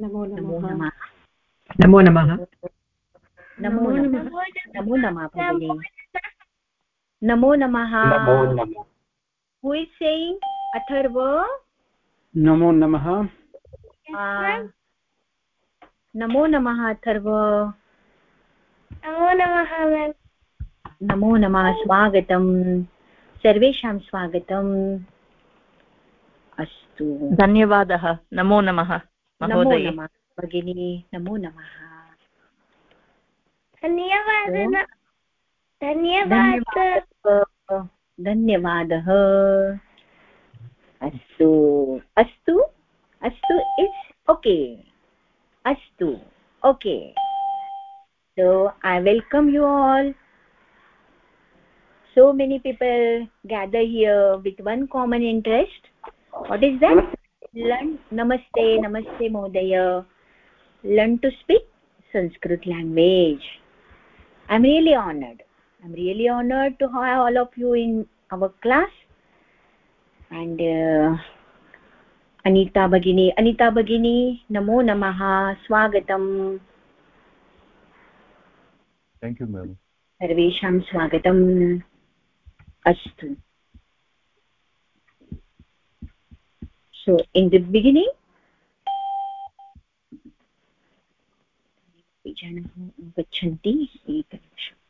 नमो नमः। नमो नमः। नमो नमः। नमो नमः भगिनी। नमो नमः। Who is saying Atharva? नमो नमः। नमो नमः अथर्व। नमो नमः नमो नमः स्वागतम्। सर्वेषां स्वागतम्। अस्तु। धन्यवादः। नमो नमः। नमो नमः भगिनी नमो नमः धन्यवादः धन्यवादः धन्यवादः अस्तु अस्तु अस्तु इट्स् ओके अस्तु okay so i welcome you all so many people gather here with one common interest what is that Learn namaste namaste mohdaya learn to speak sanskrit language i'm really honored i'm really honored to have all of you in our class and uh, Anita भगिनी अनिता भगिनी नमो नमः स्वागतम् you सर्वेषां स्वागतम् अस्तु so in the beginning गच्छन्ति एकनिमिषम्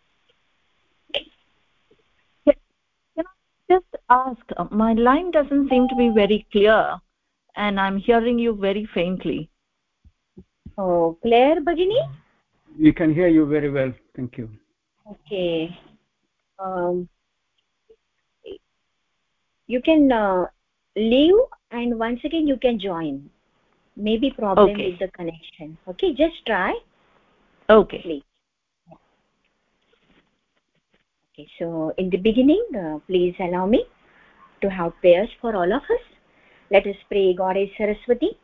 just ask my line doesn't seem to be very clear and i'm hearing you very faintly oh claire bagini we can hear you very well thank you okay um, you can uh, leave and once again you can join. Maybe problem okay. with the connection. Okay just try. Okay. Please. Okay so in the beginning uh, please allow me to have prayers for all of us. Let us pray goddess saraswati.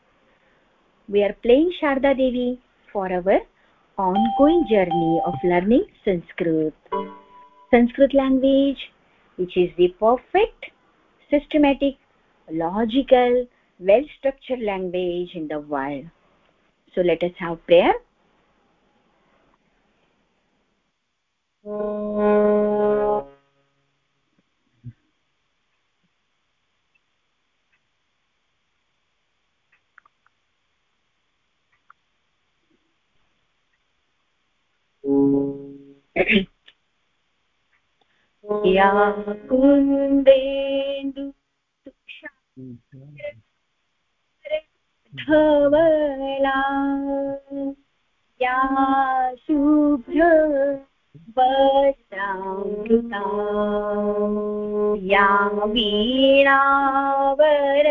We are playing sharda devi for our ongoing journey of learning sanskrit. Sanskrit language which is the perfect systematic logical well structured language in the world so let us have prayer या कुन्देन्दु धवला या शुभ्र वस्त्रामृता या वीणावर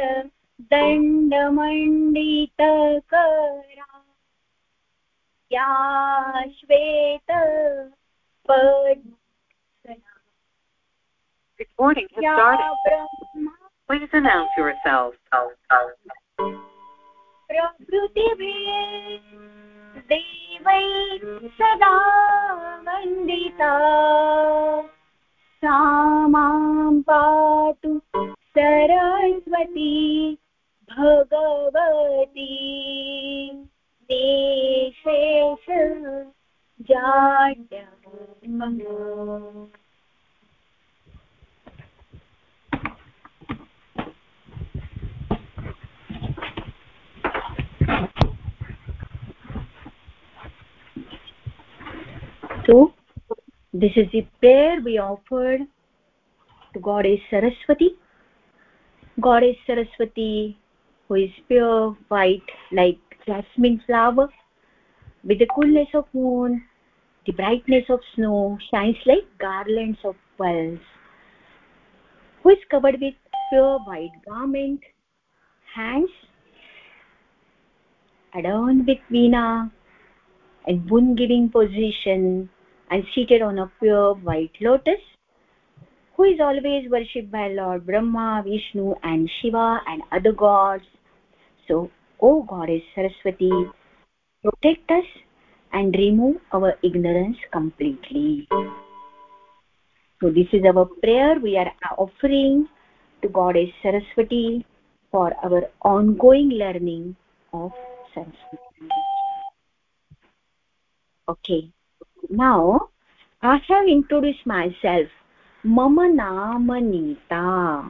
दण्डमण्डितकरा या श्वेत Recording has started. Please announce yourself. प्रकृतिभिः देवै सदा वन्दिता सा मां पातु Saraswati Bhagwati निशेष जाड्यम् so this is the prayer we offered to goddess saraswati. Goddess saraswati who is pure white like jasmine flower with the coolness of moon the brightness of snow shines like garlands of pearls. Who is covered with pure white garment hands adorned with veena and boon giving position and seated on a pure white lotus who is always worshipped by lord brahma vishnu and shiva and other gods. So o goddess saraswati protect us and remove our ignorance completely. So this is our prayer we are offering to goddess saraswati for our ongoing learning of sanskrit okay. Now i have introduced myself. Mama naam nita.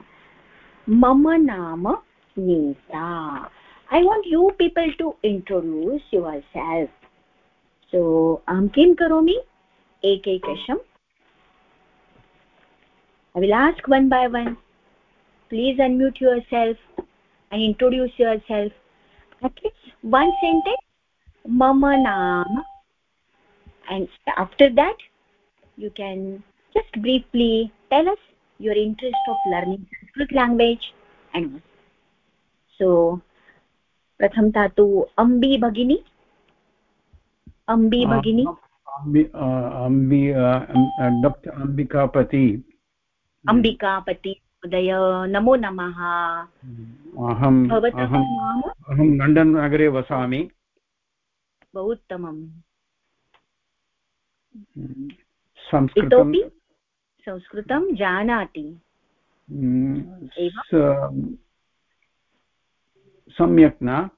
Mama naam nita. I want you people to introduce yourself. So aham kim karomi? Ekekasham i will ask one by one. Please unmute yourself and introduce yourself at least one sentence mama naam and after that you can just briefly tell us your interest of learning sanskrit language and so प्रथमता तु अम्बी भगिनी अम्बी भगिनी अम्बि doctor Ambikapati Ambikapati महोदय नमो नमः। अहं भवतः अहं London नगरे वसामि। बहु उत्तमम्। संस्कृतं इतोपि संस्कृतं जानाति। सम्यक् न?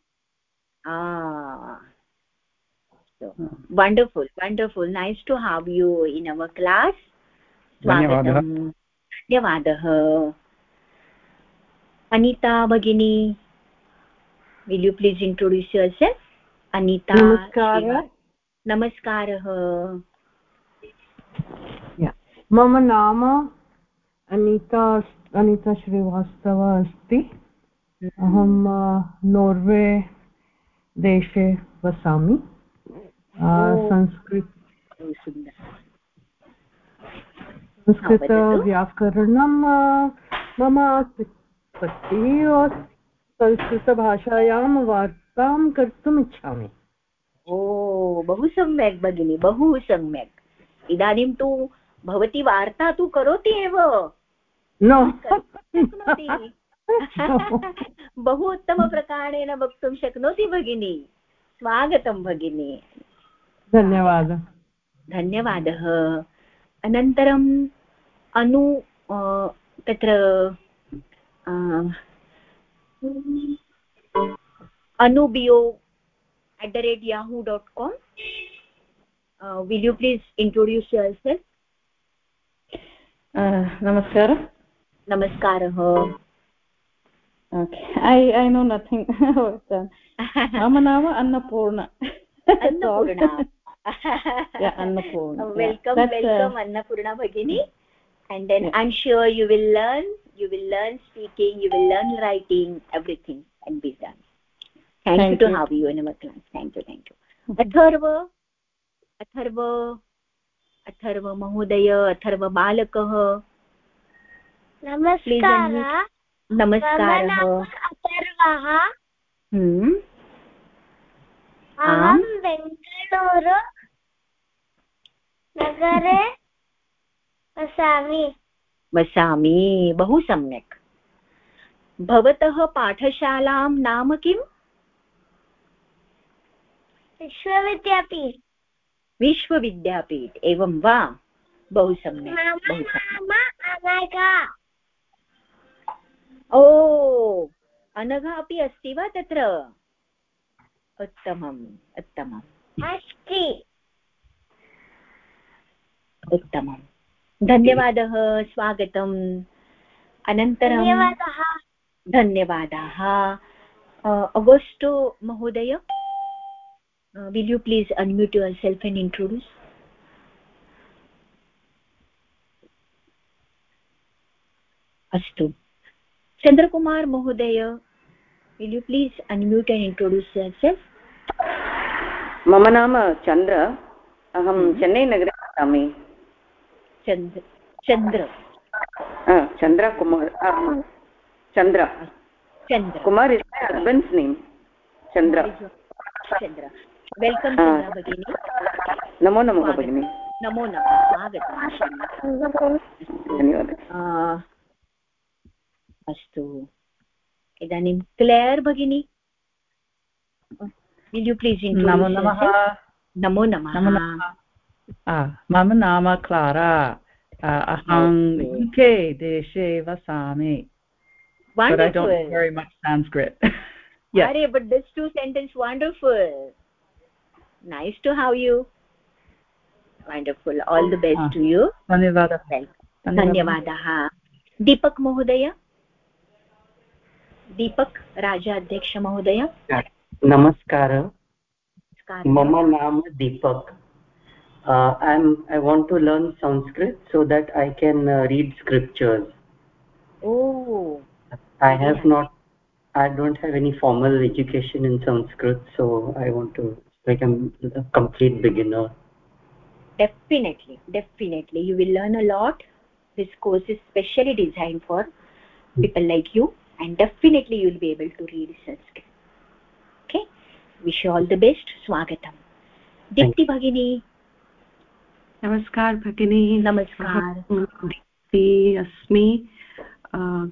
wonderful wonderful. Nice to have you in our class. धन्यवादः। धन्यवादः अनिता भगिनी will you please introduce yourself Anita नमस्कारः नमस्कारः मम नाम अनिता अनिता श्रीवास्तव अस्ति अहं नोर्वे देशे वसामि संस्कृत संस्कृतव्याकरणं मम पतिः संस्कृतभाषायां वार्तां कर्तुम् इच्छामि ओ बहु सम्यक् भगिनि बहु सम्यक्। इदानीं तु भवती वार्ता तु करोति एव? न। बहु उत्तमप्रकारेण वक्तुं शक्नोति भगिनी। स्वागतं भगिनी। धन्यवादः। धन्यवादः। अनन्तरम् अनु तत्र अनुबियो at the rate yahoo.com uh, will you please introduce yourself uh, namaskar namaskar okay i i know nothing mama nama annapurna annapurna yeah annapurna welcome yeah. welcome uh, annapurna bhagini and then yeah. i'm sure you will learn you will learn speaking you will learn writing everything and be done thank, thank you to have you in our class thank you thank you Atharva Atharva Atharva महोदय अथर्व बालकः नमस्कारः नमस्कारः अथर्वः अहं बेङ्गलूरु नगरे वसामि वसामि बहु सम्यक्। भवतः पाठशालां नाम किम्? विश्वविद्यापीठ विश्वविद्यापीठ एवं वा? बहु सम्यक् बहु सम्यक्। ओ अनघा अपि अस्ति वा तत्र? उत्तमम् उत्तमम्। अस्ति। उत्तमम्। धन्यवादः स्वागतम्। अनन्तरं धन्यवादः। धन्यवादाः। अगोस्टो महोदय uh, will you please unmute yourself and introduce? अस्तु। चन्द्रकुमार महोदय will you please unmute and introduce yourself मम नाम चन्द्र। अहं चेन्नैनगरे वसामि। Chandra Chandra Chandrakumar Chandra Chandra Kumar husband's name Chandra Chandra welcome Chandra भगिनी नमो नमः भगिनि नमो नमः स्वागतम् धन्यवादः अस्तु इदानीं क्लेर् भगिनी विल् यु प्लीस् नमो नमः नमो नमः मम नाम क्लारा अहं युके देशे वसामि but I don't very much Sanskrit. yes. Are, but this two sentence wonderful. Nice to have you. Wonderful. All the best Ah. to you. धन्यवादः Welcome. धन्यवादः दीपक् महोदय दीपक् राजाध्यक्षमहोदय नमस्कारः। मम नाम दीपक uh, i'm i want to learn sanskrit so that i can uh, read scriptures. Oh, i have not i don't have any formal education in sanskrit so i want to like i'm a complete beginner. Definitely definitely. You will learn a lot. This course is specially designed for people like you and definitely you will be able to read sanskrit. Okay? Wish you all the best. Swagatam. Dipti bhagini नमस्कार भगिनी नमस्कार दीप्ति अस्मि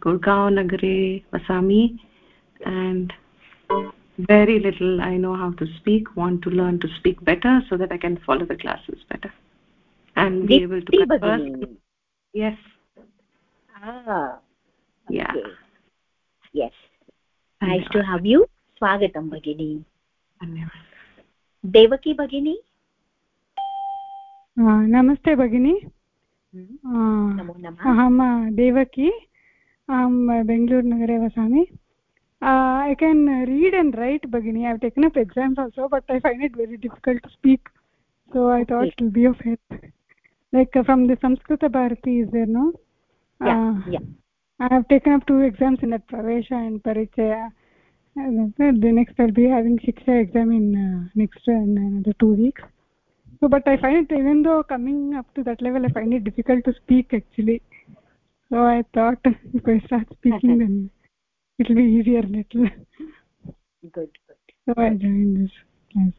गुड़गांव नगरे वसामि and very little i know how to speak want to learn to speak better so that i can follow the classes better and be able to dipti converse bhagini yes ah yeah okay. yes nice to have you swagatam bhagini धन्यवादः devaki bhagini आ, नमस्ते भगिनि। हम्म, अहं देवकी अहं बेङ्गलूरुनगरे वसामि। I can read and write भगिनि। I taken up exams also but I find it very difficult to speak so I thought will be a faith lack from the Samskrita Bharati is there no I have taken up two exams in at Pravesha and Parichaya next I be having Shiksha exam in next two weeks So, but I find it even though coming up to that level, I find it difficult to speak actually. So I thought if I start speaking, then it will be easier little. good good So I joined this class.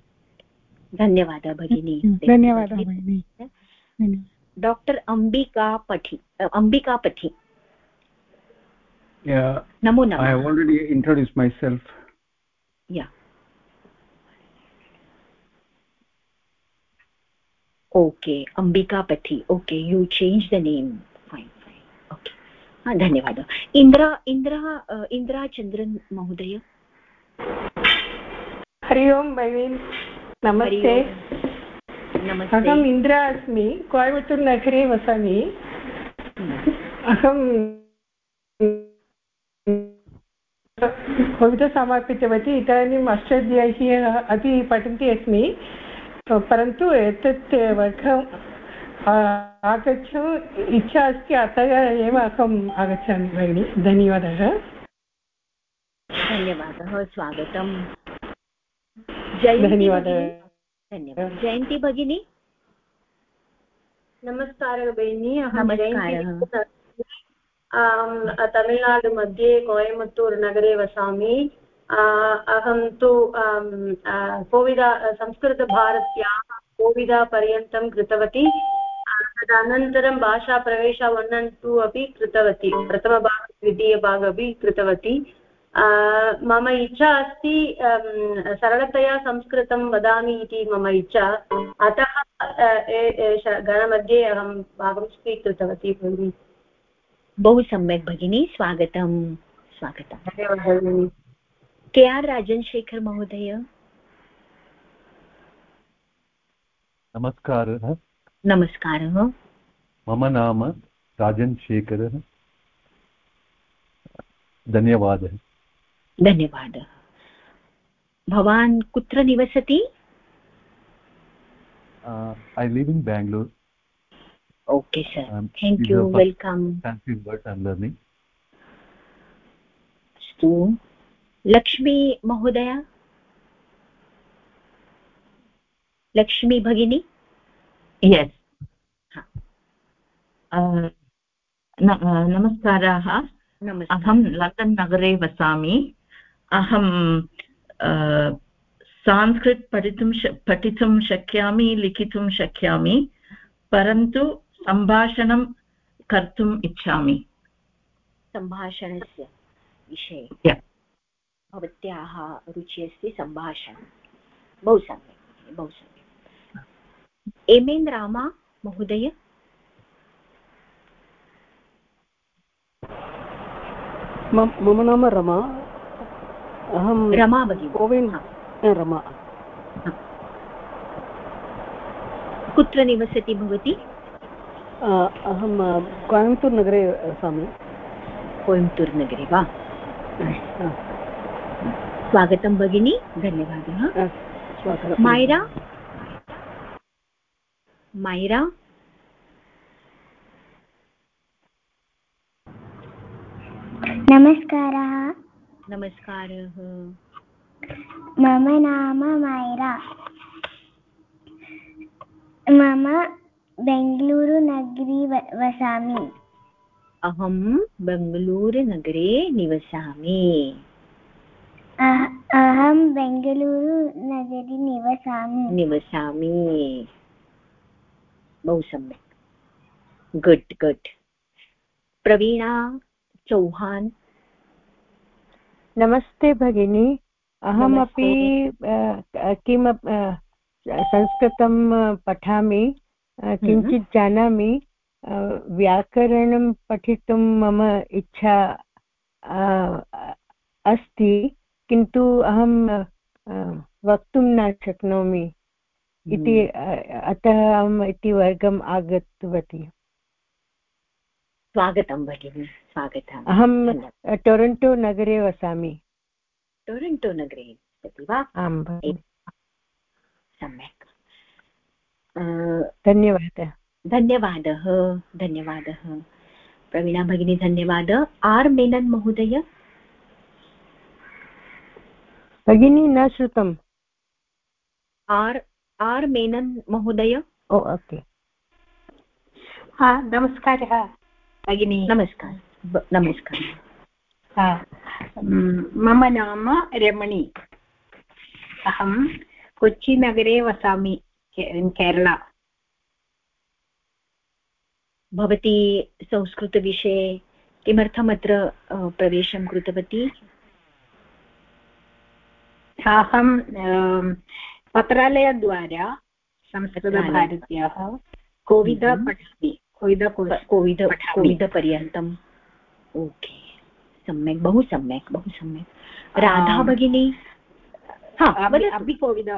धन्यवादः भगिनी धन्यवादः भगिनि धन्यवादः doctor Ambika पठि a, Ambika पठि yeah NaMo i नमः have already introduced myself या okay Ambika Pathi okay you change the name fine fine okay हा धन्यवादः इन्द्रा अ, इन्द्रा चन्द्रन् महोदय हरि ओम् भगिनि नमस्ते। नमस्ते अहम् इन्द्रा अस्मि कोयम्बत्तूर् नगरे वसामि अहं कविता समापितवती इदानीम् अष्टाध्यायी अपि पठन्ती अस्मि परन्तु एतत् वर्गम् आगच्छम् इच्छा अस्ति अतः एव अहम् आगच्छामि भगिनि धन्यवादः। धन्यवादः स्वागतम्। जयन्ती धन्यवादः। भगिनी। धन्यवादः। जयन्ती भगिनी। नमस्कारः भगिनी। अहं जयन्ती तमिळ्नाडुमध्ये कोयम्बत्तूर् नगरे वसामि। अहं तु कोविदा संस्कृतभारत्याः कोविदापर्यन्तं कृतवती। तदनन्तरं भाषाप्रवेश वन् अण्ड् टु अपि कृतवती। प्रथमभाग द्वितीयभाग अपि कृतवती। मम इच्छा अस्ति सरलतया संस्कृतं वदामि इति मम इच्छा। अतः गणमध्ये अहं भागं स्वीकृतवती भगिनि। बहु सम्यक् भगिनी स्वागतं स्वागतं धन्यवादः भगिनि। के आर् राजन् शेखर् महोदय? नमस्कारः। नमस्कारः। मम नाम राजन् शेखरः धन्यवादः। धन्यवादः। भवान् कुत्र निवसति? I live in Bangalore okay sir thank you welcome अस्तु लक्ष्मी महोदय? लक्ष्मी भगिनी? यस् हा। नमस्काराः. अहं लण्डन् नगरे वसामि. अहं अ, संस्कृत् पठितुं पठितुं शक्यामि लिखितुं शक्यामि परन्तु सम्भाषणं कर्तुम् इच्छामि। सम्भाषणस्य विषये। Yeah. भवत्याः रुचिः अस्ति सम्भाषणं। बहु सम्यक् बहु सम्यक्। एम् एन् रामा महोदय? मम मम नाम रमा। अहं रमा भगिनी। कोविन् रमा। कुत्र निवसति भवती? अहं कोयम्बत्तूर् नगरे वसामि कोयम्बत्तूर् नगरे वा? स्वागतं भगिनी धन्यवादः। मायरा? मायरा? नमस्कारः। नमस्कारः। मम नाम मायरा। मम बेङ्गलूरुनगरी वसामि। अहं बेङ्गलूरुनगरे निवसामि। अहं बेङ्गलूरुनगरे निवसामि। निवसामि। बहु सम्यक्। Good good. प्रवीणा चौहान्। नमस्ते भगिनी। अहमपि किं संस्कृतं पठामि। किञ्चित् जानामि। व्याकरणं पठितुं मम इच्छा अस्ति। किन्तु अहं वक्तुं न शक्नोमि इति अतः अहम् इति वर्गम् आगतवती। स्वागतं भगिनि स्वागतम्। अहं टोरण्टो नगरे वसामि। टोरण्टो नगरे वसति वा? आं सम्यक्। धन्यवादः। धन्यवादः धन्यवादः। प्रवीणा भगिनी धन्यवादः। आर् मेनन् महोदय? भगिनी न श्रुतम्। आर् आर् मेनन् महोदय। Oh okay. हा नमस्कारः भगिनी। नमस्कारः। नमस्कारः। मम नाम रमणी। अहं कोच्चिनगरे वसामि केरला। भवती संस्कृतविषये किमर्थम् अत्र प्रवेशं कृतवती? अहं पत्रालयद्वारा संस्कृतभारत्याः कोविद पठामि. कोविद कोविद कोविदपर्यन्तम् ओके. सम्यक् बहु सम्यक् बहु सम्यक्. राधा भगिनी? अभी कोविद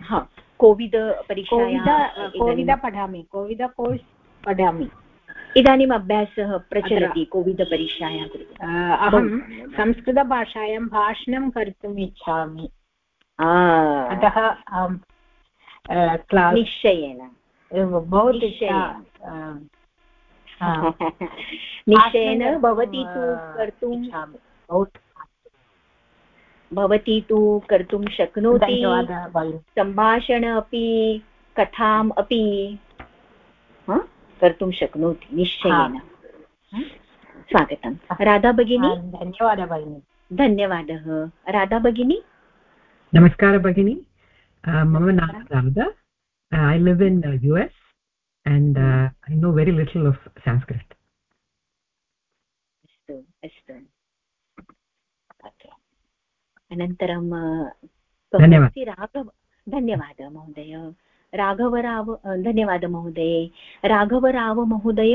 हा कोविद परीक्षा कोविद पठामि. कोविद कोर्स् पठामि. इदानीम् अभ्यासः प्रचलति कोविदपरीक्षायाः कृते? अहं संस्कृतभाषायां भाषणं कर्तुम् इच्छामि। अतः निश्चयेन। निश्चयेन। भवती तु कर्तुं भवती। तु कर्तुं शक्नोति। सम्भाषण अपि कथाम् अपि। कर्तुं शक्नोति निश्चयेन। स्वागतं राधा भगिनी? धन्यवादः भगिनी। धन्यवादः। राधा भगिनी? नमस्कारः भगिनी। मम नाम Radha. I live in US and uh, i know very little of sanskrit. अस्तु अस्तु। अनन्तरं धन्यवादः महोदय। राघवराव धन्यवाद महोदये। राघवराव महोदय।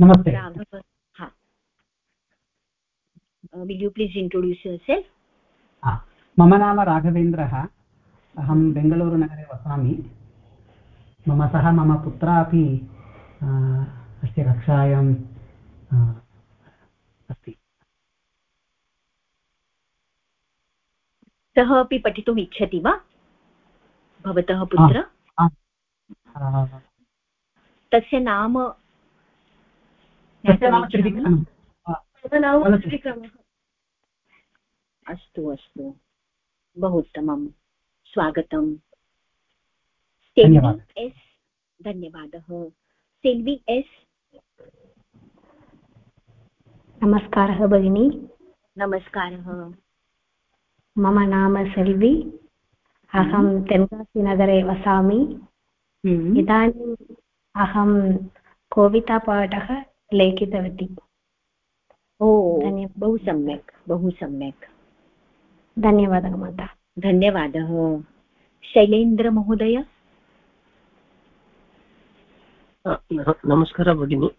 नमस्ते। राघव हा. Will you please introduce yourself मम नाम राघवेन्द्रः। अहं बेङ्गलूरुनगरे वसामि। मम सह मम पुत्रा अपि अस्य कक्षायां सः अपि पठितुम् इच्छति वा? भवतः पुत्र? तस्य नाम अस्तु अस्तु। बहु उत्तमं। स्वागतं सेल्वी एस् धन्यवादः। सेल्वी एस् नमस्कारः भगिनी। नमस्कारः। मम नाम सेल्वी। अहं तेन्कासीनगरे वसामि। इदानीम् अहं कवितापाठः लेखितवती। ओ बहु सम्यक् बहु सम्यक्। धन्यवादः माता। धन्यवादः। शैलेन्द्रमहोदय? नमस्कारः भगिनि।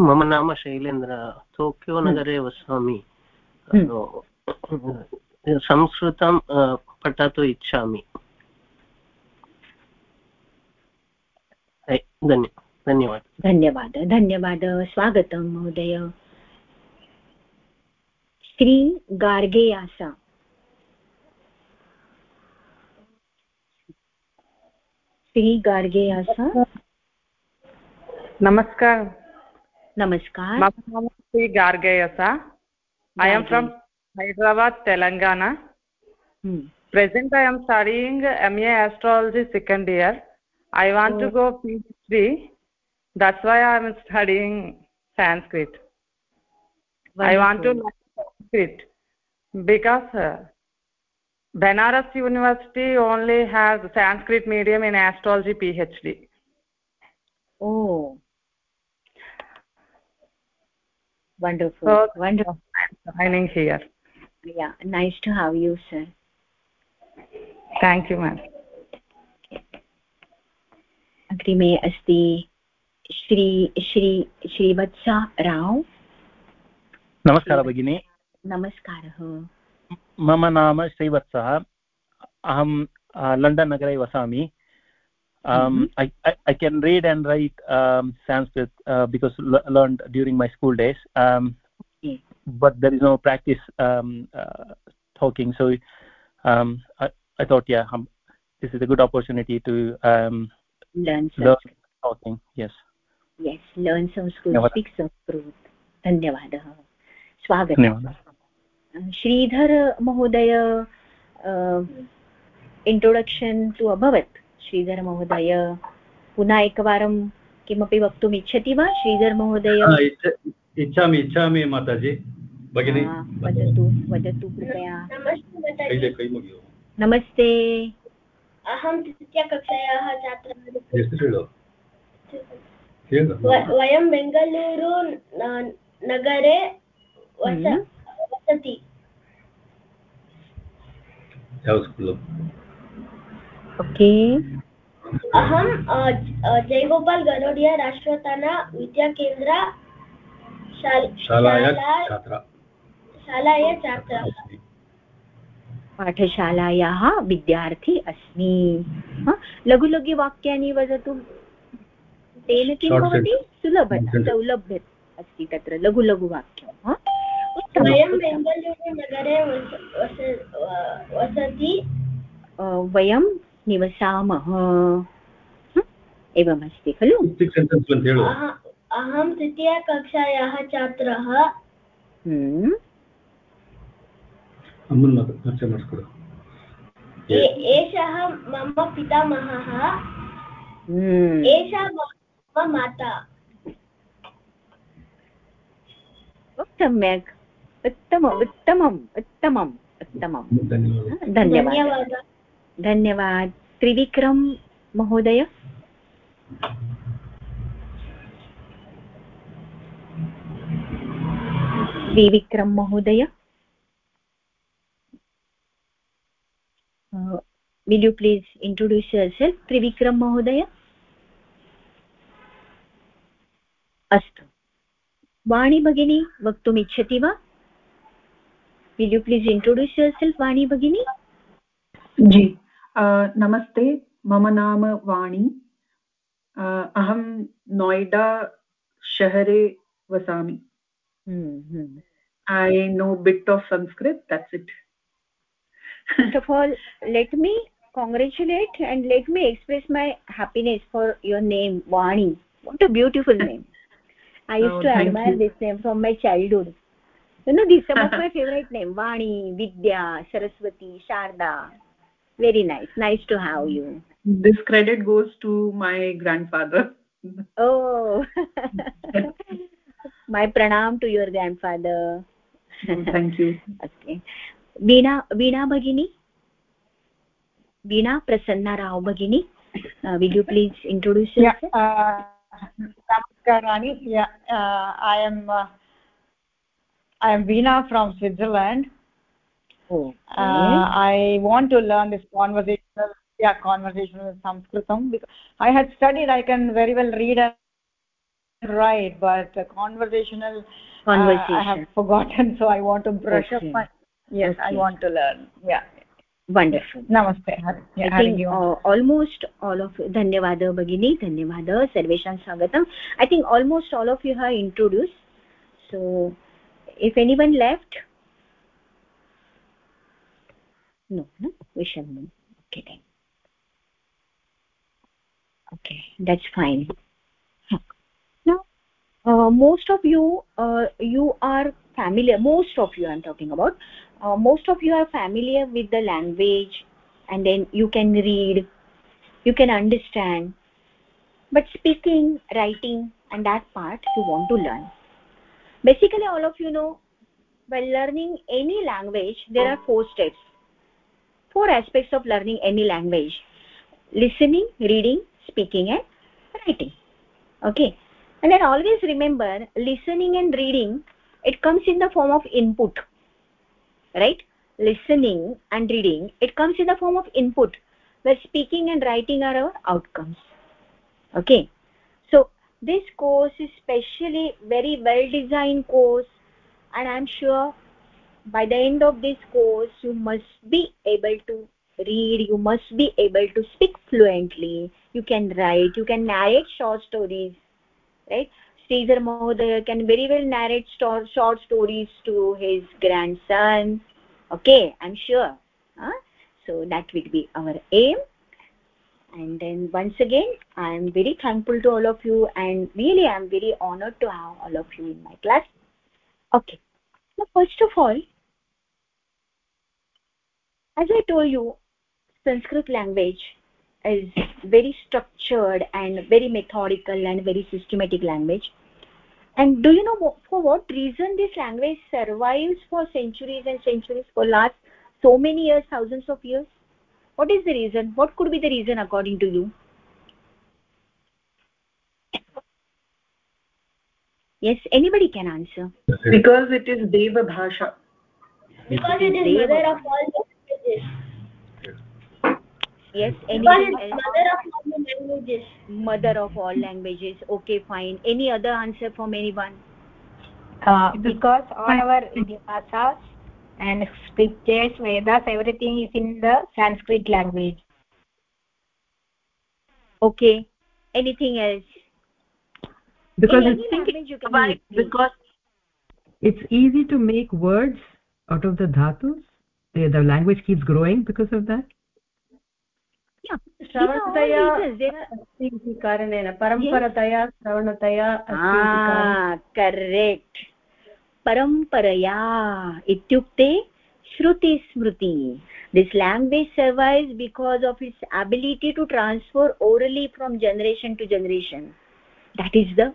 मम नाम शैलेन्द्र। टोक्यो नगरे वसामि। संस्कृतं पठतु इच्छामि। धन्य धन्यवादः। धन्यवादः धन्यवादः स्वागतं महोदय। श्री गार्गेयासा। श्री गार्गेयासा। नमस्कार। नमस्कार। मम नाम Shri Gargeyasa. I am from hyderabad telangana hmm. present i am studying ma astrology second year. I want oh. to go phd that's why i am studying sanskrit. Wonderful. i want to learn sanskrit because uh, banaras university only has sanskrit medium in astrology phd oh. Wonderful. So, wonderful. I'm joining here yeah nice to have you sir thank you ma'am अग्रिमे अस्ति श्री श्री श्रीवत्सा राव् नमस्कारः भगिनी नमस्कारः मम नाम श्रीवत्सः अहं London नगरे वसामि um, mm -hmm. I, I, I can read and write um, sanskrit uh, because learned during my school days um, okay. but there is no practice um, uh, talking so um, I, I thought yeah um, this is a good opportunity to um, learn, learn talking yes yes learn sanskrit speak sanskrit धन्यवादः स्वागतम् श्रीधर महोदय introduction तु अभवत् श्रीधरमहोदय पुनः एकवारं किमपि वक्तुम् इच्छति वा श्रीधरमहोदय इच्छामि इच्छामि माताजि। भगिनि। वदतु वदतु कृपया। नमस्ते अहं तृतीयकक्षायाः छात्रः वयं बेङ्गलूरु नगरे वसति। ओके। अहं जयगोपाल् गरोडिया राष्ट्रवताना विद्याकेन्द्र शालाया छात्रः। पाठशालायाः विद्यार्थी अस्मि। लघु वदतु। तेन किं भवति? सुलभ सौलभ्य अस्ति तत्र लघु लघु वाक्यं वयं बेङ्गलूरुनगरे वसति। वयं निवसामः। एवमस्ति खलु? अहं तृतीयकक्षायाः छात्रः। एषः मम पितामहः। एषा मम माता। सम्यक्। उत्तमम् उत्तमम् उत्तमम् उत्तमं धन्यवादः। धन्यवाद। त्रिविक्रम महोदय। त्रिविक्रम महोदय। Will you please introduce yourself Trivikrama महोदय? अस्तु। वाणी भगिनी, वक्तुम् वा? Will you please introduce yourself Vani भगिनी? जी। नमस्ते, मम नाम वाणी। अहं नोय्डा शहरे वसामि। Hmm, hmm. i know bit of sanskrit that's it. First of all let me congratulate and let me express my happiness for your name vani. What a beautiful name. I used oh, to admire you. this name from my childhood. You know these some of my favorite name vani vidya saraswati sharda. Very nice. Nice to have you. This credit goes to my grandfather. Oh. my pranam to your grandfather. Oh, thank you. Okay. Veena veena bagini veena prasanna rao bagini uh, will you please introduce yourself? yeah uh, namaskar yeah uh, i am uh, i am veena from switzerland. Oh, uh, I want to learn this conversational yeah conversational sanskritam because i had studied i can very well read and right but conversational conversation uh, i have forgotten so i want to brush okay. up my yes okay. i want to learn. Yeah. Wonderful नमस्ते almost all of धन्यवादः भगिनी धन्यवादः सर्वेषां स्वागतम् I think almost all of you have introduce so if any one left no no? We shall move. Okay that's fine uh, most of you uh, you are familiar most of you i'm talking about uh, most of you are familiar with the language and then you can read you can understand. But speaking writing and that part you want to learn. Basically all of you know while learning any language there are four steps. Four aspects of learning any language. Listening reading speaking and writing. Okay and then always remember listening and reading it comes in the form of input right? Listening and reading it comes in the form of input. Where speaking and writing are our outcomes okay? So this course is specially very well designed course and i'm sure by the end of this course you must be able to read you must be able to speak fluently. You can write you can narrate short stories right? Sridhar Mahodaya can very well narrate short stories to his grandson. Okay i'm sure huh? so that will be our aim. And then once again i am very thankful to all of you and really i am very honored to have all of you in my class. Okay now first of all as i told you sanskrit language is very structured and very methodical and very systematic language. And do you know for what reason this language survives for centuries and centuries for last so many years thousands of years? What is the reason? What could be the reason according to you? Yes anybody can answer. Because it is deva bhasha because it is mother of all languages yes anything else mother of all languages. Mother of all languages. Okay fine. Any other answer from anyone? Uh, because all our bhashas and scriptures vedas everything is in the sanskrit language. Okay. Anything else? Because any, any language you can use, because it's easy to make words out of the dhatus. The, the language keeps growing because of that कारणेन परम्परतया श्रवणतया correct परम्परया इत्युक्ते श्रुतिस्मृति. This language survives because of its ability to transfer orally from generation to generation that is the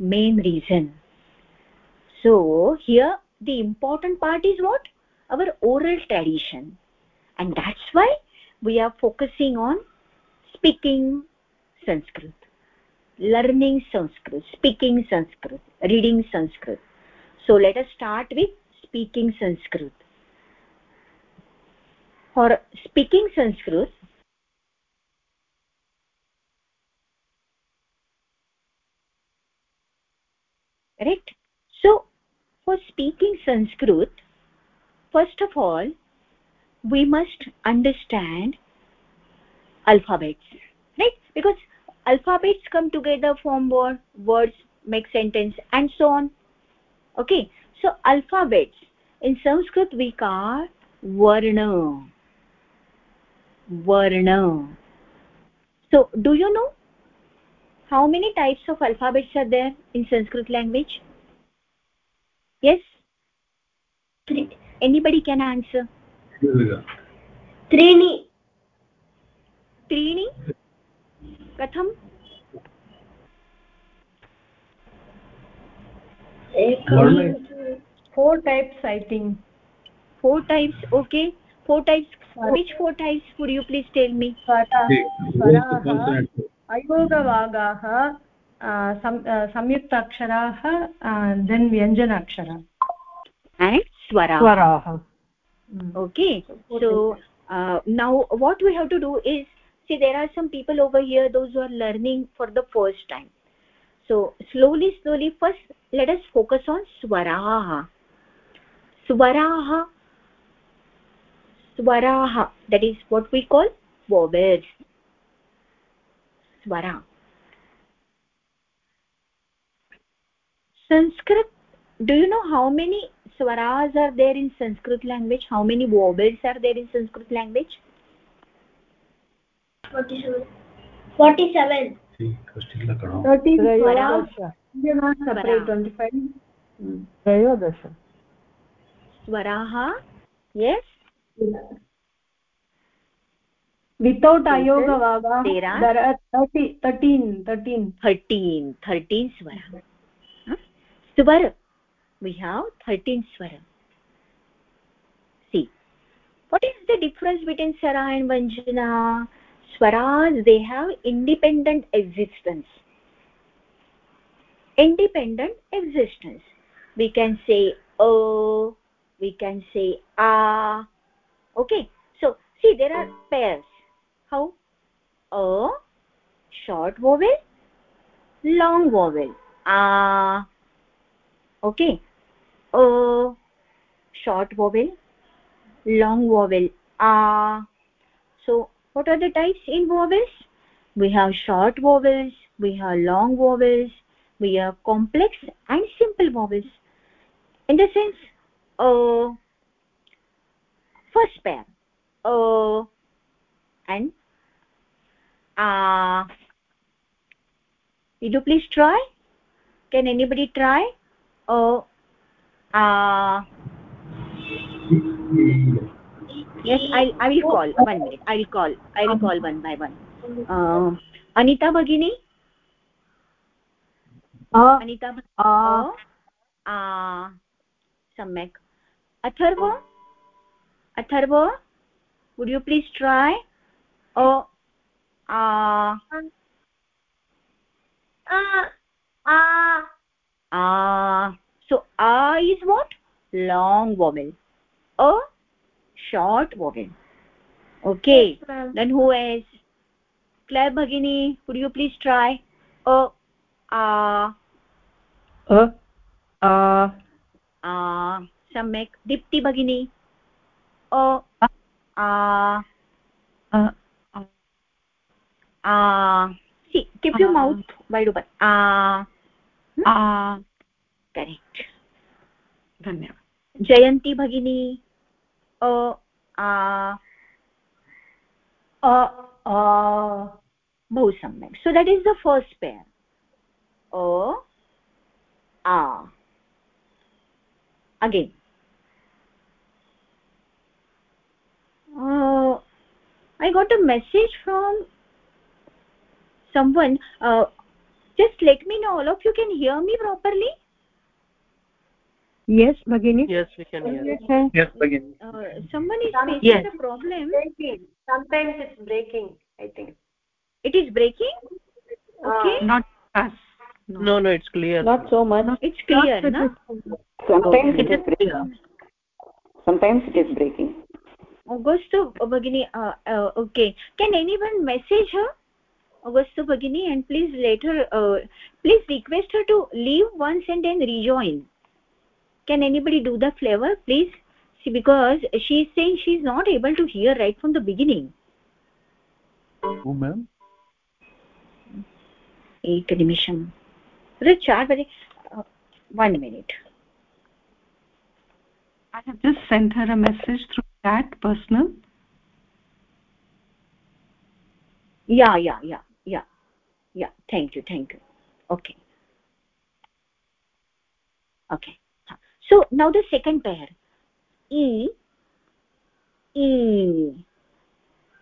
main reason so here the important part is what our oral tradition and that's why we are focusing on speaking sanskrit learning sanskrit speaking sanskrit reading sanskrit. So let us start with speaking sanskrit. For speaking sanskrit correct? So for speaking sanskrit first of all we must understand alphabets right? Because alphabets come together form word words make sentence and so on. Okay so alphabets in sanskrit we call varna. Varna. So do you know how many types of alphabets are there in sanskrit language? Yes? Anybody can answer त्रीणि त्रीणि कथम् four taps I think four taps okay four taps which four taps would you please tell me अयोगभागाः संयुक्त then व्यञ्जन स्वराः okay so uh, now what we have to do is see there are some people over here those who are learning for the first time. So slowly slowly first let us focus on swaraha. Swaraha swaraha that is what we call vowels. Swara. Sanskrit do you know how many swaras are there in sanskrit language how many vowels are there in sanskrit language 47 47 30 त्रयोदश swaraha yes without ayoga Total, vaga there are- there are 30 13 13 13 13 swara huh? swar we have 13 swara see what is the difference between sara and vanjana? Swaras they have independent existence. Independent existence. We can say o we can say a. Okay so see there are pairs. How? A short vowel long vowel. A. Okay a short vowel long vowel a. So what are the types in vowels? We have short vowels we have long vowels we have complex and simple vowels. In the sense uh first pair uh and uh you please try. Can anybody try? Uh yes i i will call one minute i will call i will call one by one uh, anita bhagini anita uh, uh, सम्यक् Atharva Atharva would you please try oh ah ah ah ah so ah is what long vowel a short vowel okay ma'am. then who else claire bhagini would you please try a ah a uh ah सम्यक् दीप्ति भगिनी अ आ आ see keep your mouth wide open a uh correct धन्यवाद जयन्ती भगिनी अ आ a a बहु सम्यक् so that is the first pair a a again uh, i got a message from someone uh, just let me know all of you can hear me properly yes bagini yes we can hear yes, yes bagini uh, someone is facing yes. a problem. breaking. sometimes it's breaking i think. It is breaking? Uh, okay. Uh, not us. No. no no it's clear. Not so much. It's clear na sometimes it is breaking. Sometimes it is breaking. Augusto uh, bagini uh, uh, okay. Can anyone message her augusto bagini and please let her uh, please request her to leave once and then rejoin? can anybody do the flavor please see because she is saying she is not able to hear right from the beginning who ma'am एक निमिषम् अरे चार बजे one minute i have just sent her a message through chat personal yeah yeah yeah yeah yeah thank you thank you okay okay So now the second pair e e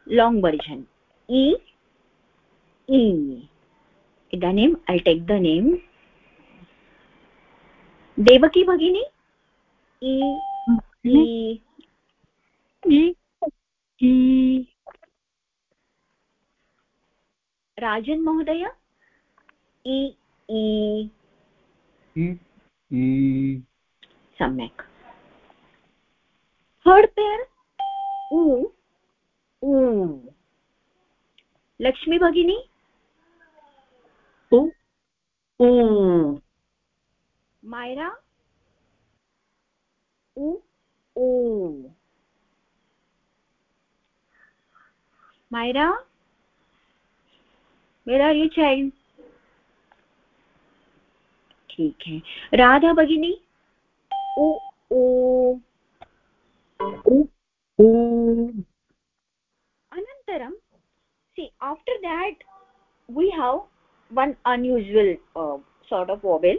long version e e इदानीम् I take the name Devaki भगिनी इ इ ई राजन् महोदय इ इ e e सम्यक्। Third pair उ ऊ लक्ष्मी भगिनी? ऊ मायरा? उ ऊ Myra? Where are you child? ठीक है। राधा भगिनी? उ ऊ anantaram see after that we have one unusual uh, sort of vowel.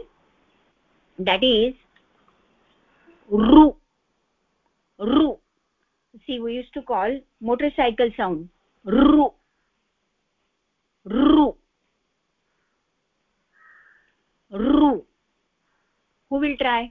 That is ru ru. See we used to call motorcycle sound ru ru. Ru. Who will try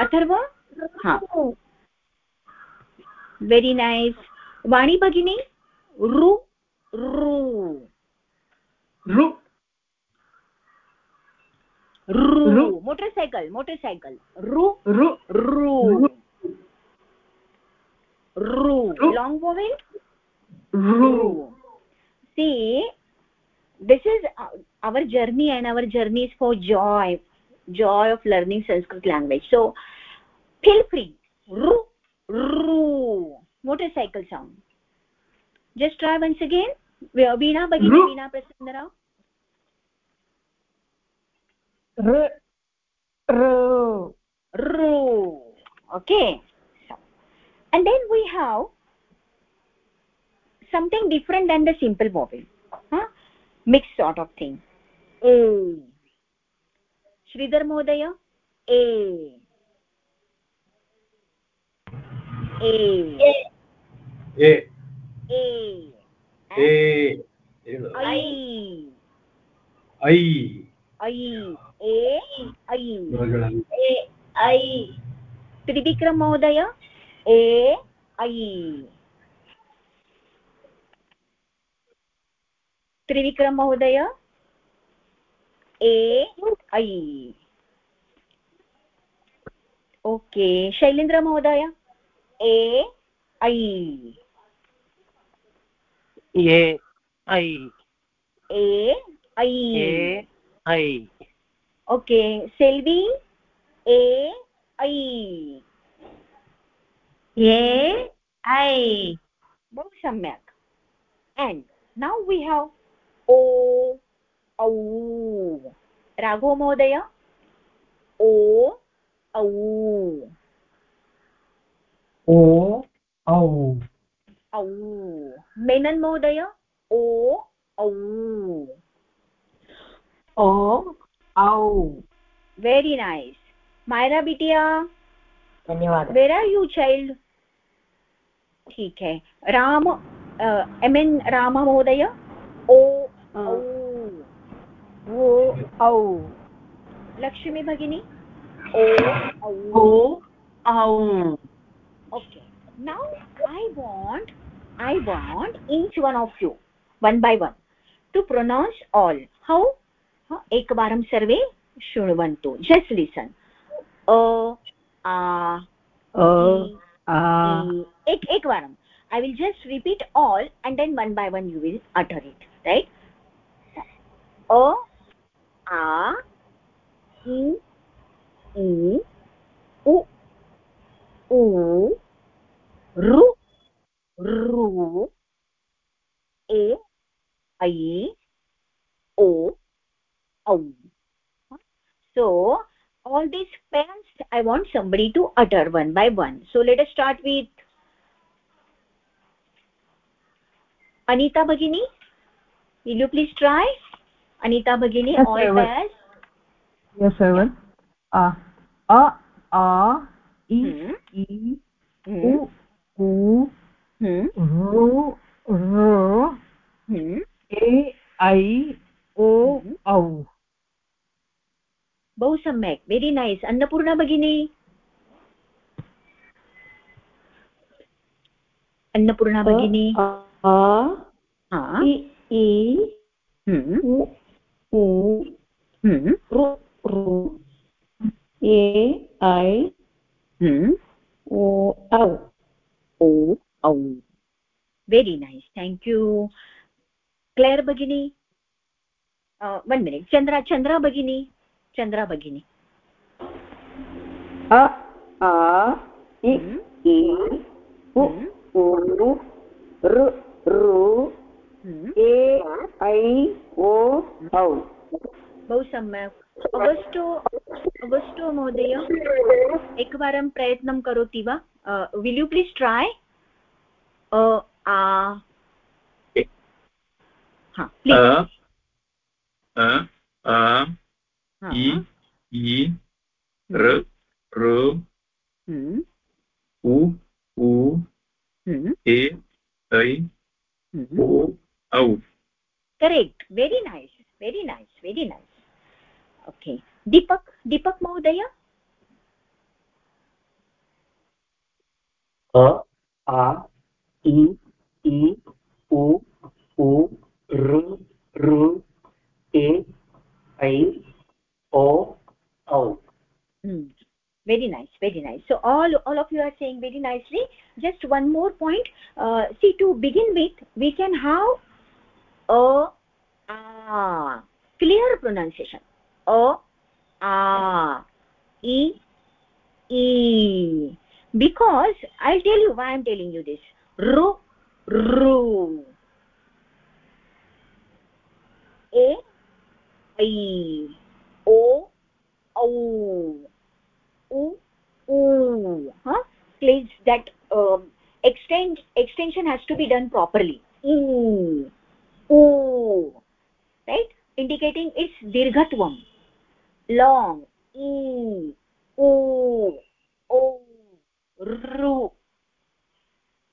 Atharva? Very nice Vani भगिनी? रु रु। रु। Motorcycle motorcycle रु रु। Long mobile see this is our journey and our journey is for joy joy of learning sanskrit language. So feel free. Ru ru. Motorcycle sound. Just try once again. We- veena bagini veena prasannara ru. Ru. Ru. Okay. So, and then we have something different than the simple vowel huh? mixed sort of thing. A Shridhar महोदय ए। त्रिविक्रम महोदय ए। ऐ। त्रिविक्रम महोदय ए ऐ okay Shailendra महोदय ए ऐ ए ऐ ए ऐ ए ऐ ओके सेल्वी ए ऐ ए ऐ बहु सम्यक् एण्ड् नौ वी हाव् ओ औ। राघव महोदय ओ औ। ओ औ। औ। मेनन् महोदय ओ औ। o au very nice Maira बिटिया धन्यवादः। वेर आर् यू चैल्ड् ठीक है। राम एम् एन् राम महोदय ओ औ। वो औ। लक्ष्मी भगिनी? ओ औ। औ। Okay now I want I want each one of you one by one to pronounce all how एक एकवारं सर्वे शृण्वन्तु जस्ट लिसन् अ आ एक एकवारम् I will just repeat all and then one by one you will utter it right a a e e u u ru ru a i o au so all these pairs i want somebody to utter one by one so let us start with anita bagini will you please try anita bagini Yes, all I will. pairs yes i will a a a e Hmm. e Hmm. u u hmm ru ru hmm ए ऐ ओ औ बहु सम्यक् very nice Annapurna भगिनी अन्नपूर्णा भगिनी आ हा इ इ हम्म उ हम्म। ऋ ऋ ए ऐ ओ औ। ओ औ। Very nice thank you Claire भगिनी वन् मिनिट् चन्द्रा चन्द्रा भगिनी चन्द्रा भगिनी अ आ इ उ ऋ। ए ऐ ओ औ। बहु सम्यक् अगस्टो अगस्टो महोदय एकवारं प्रयत्नं करोति वा? Will you please try uh ah हा अ प्लीस् अ आ इ इ ऋ ऋ उ उ ए ऐ ओ out correct. Very nice. Very nice. Very nice. Okay. Deepak deepak mahodaya a a i i u u r r a i o o. Hmm. very nice. Very nice. So all all of you are saying very nicely. Just one more point. Uh, see to begin with we can have a a. Clear pronunciation. A a. E e. Because i'll tell you why i'm telling you this. Ru ru. O o. That um, extension has to be done properly u right indicating its dirghatvam long e u o ru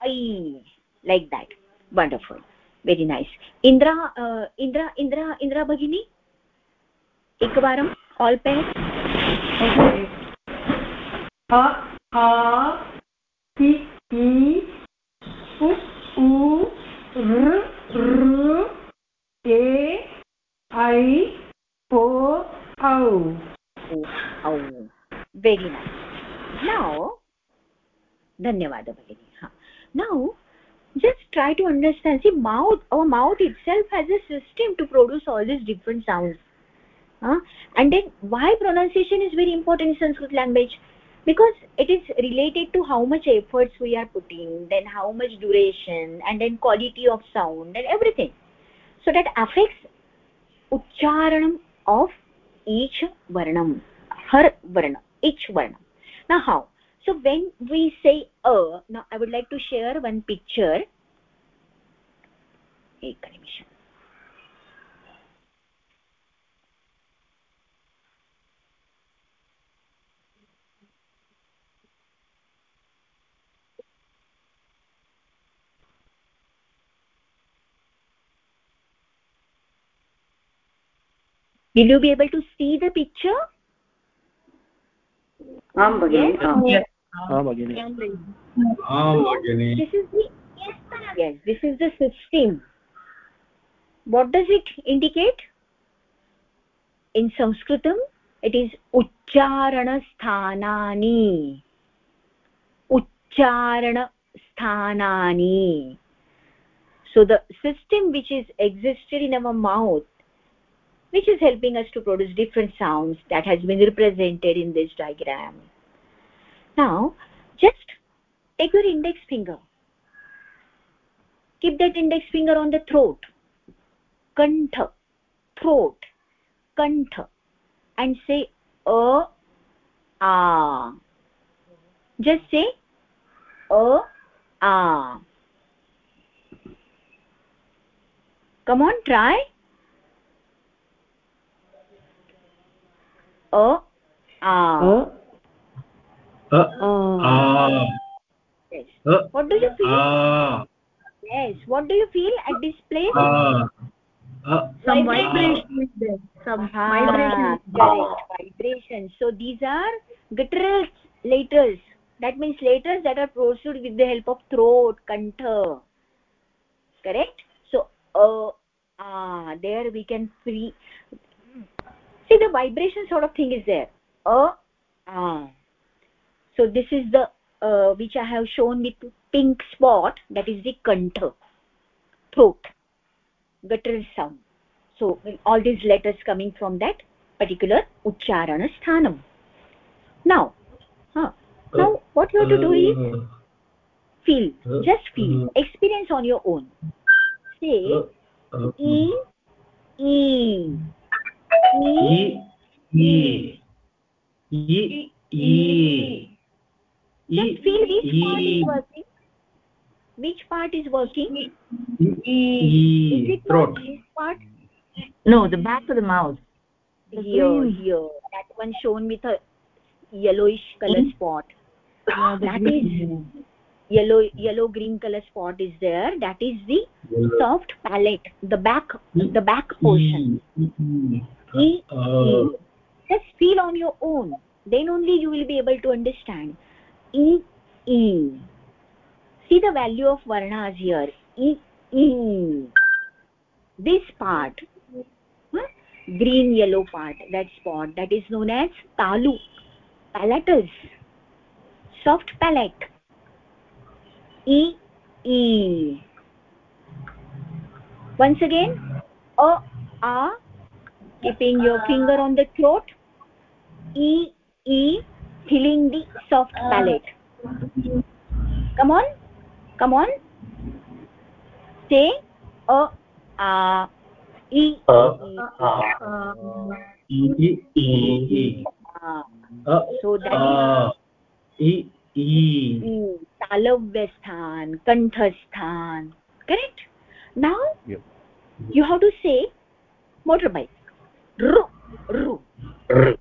i like that wonderful very nice indra uh, indra indra indra bhagini ekvaram all pairs अ आ इ इ उ उ ऋ ऋ ए ऐ ओ औ औ very nice now dhanyawad bhagini ha now just try to understand see mouth our mouth itself has a system to produce all these different sounds huh? and then why pronunciation is very important in sanskrit language because it is related to how much efforts we are putting then how much duration and then quality of sound and everything so that affects ucharanam of each varnam har varna each varna now how? So when we say a now i would like to share one picture. Ek will you be able to see the picture? Aam bagini aam bagini aam bagini this is the yes this is the system. What does it indicate? In sanskritam it is uchcharana sthanani. Uchcharana sthanani. So the system which is existed in our mouth which is helping us to produce different sounds that has been represented in this diagram. Now just take your index finger. Keep that index finger on the throat. Kantha throat. Kantha. And say a a. Just say a a. Come on try a a a what do you feel? Yes. What do you feel at this place? Some vibration is there. Some vibration correct. Vibration. So these are guttural letters. that means letters that are produced with the help of throat kantha correct? So uh, ah there we can free see the vibration sort of thing is there. Uh ah. So this is the uh, which i have shown with pink spot that is the kantha throat guttural sound. So all these letters coming from that particular uchcharana sthanam. Now huh, now what you have to do is feel just feel. experience on your own. Say e e e e e e just feel which part is working? Which part is working? Is e it throat part? No the back of the mouth. Here here that one shown with a yellowish color hmm? spot. That is yellow yellow green color spot is there. That is the soft palate the back the back portion. E, e. Hmm. Uh, just feel on your own. Then only you will be able to understand. E e. See the value of varnas here. E e. This part huh? green yellow part that spot that is known as talu. Palatus. Soft palate. E e. Once again a a keeping your finger on the throat. E e feeling the soft palate. Come on come on. Say a a e a e. e e e a. So that is a e e. Talavya sthan kantha sthan correct? Now Yep. you have to say motorbike ru ru ru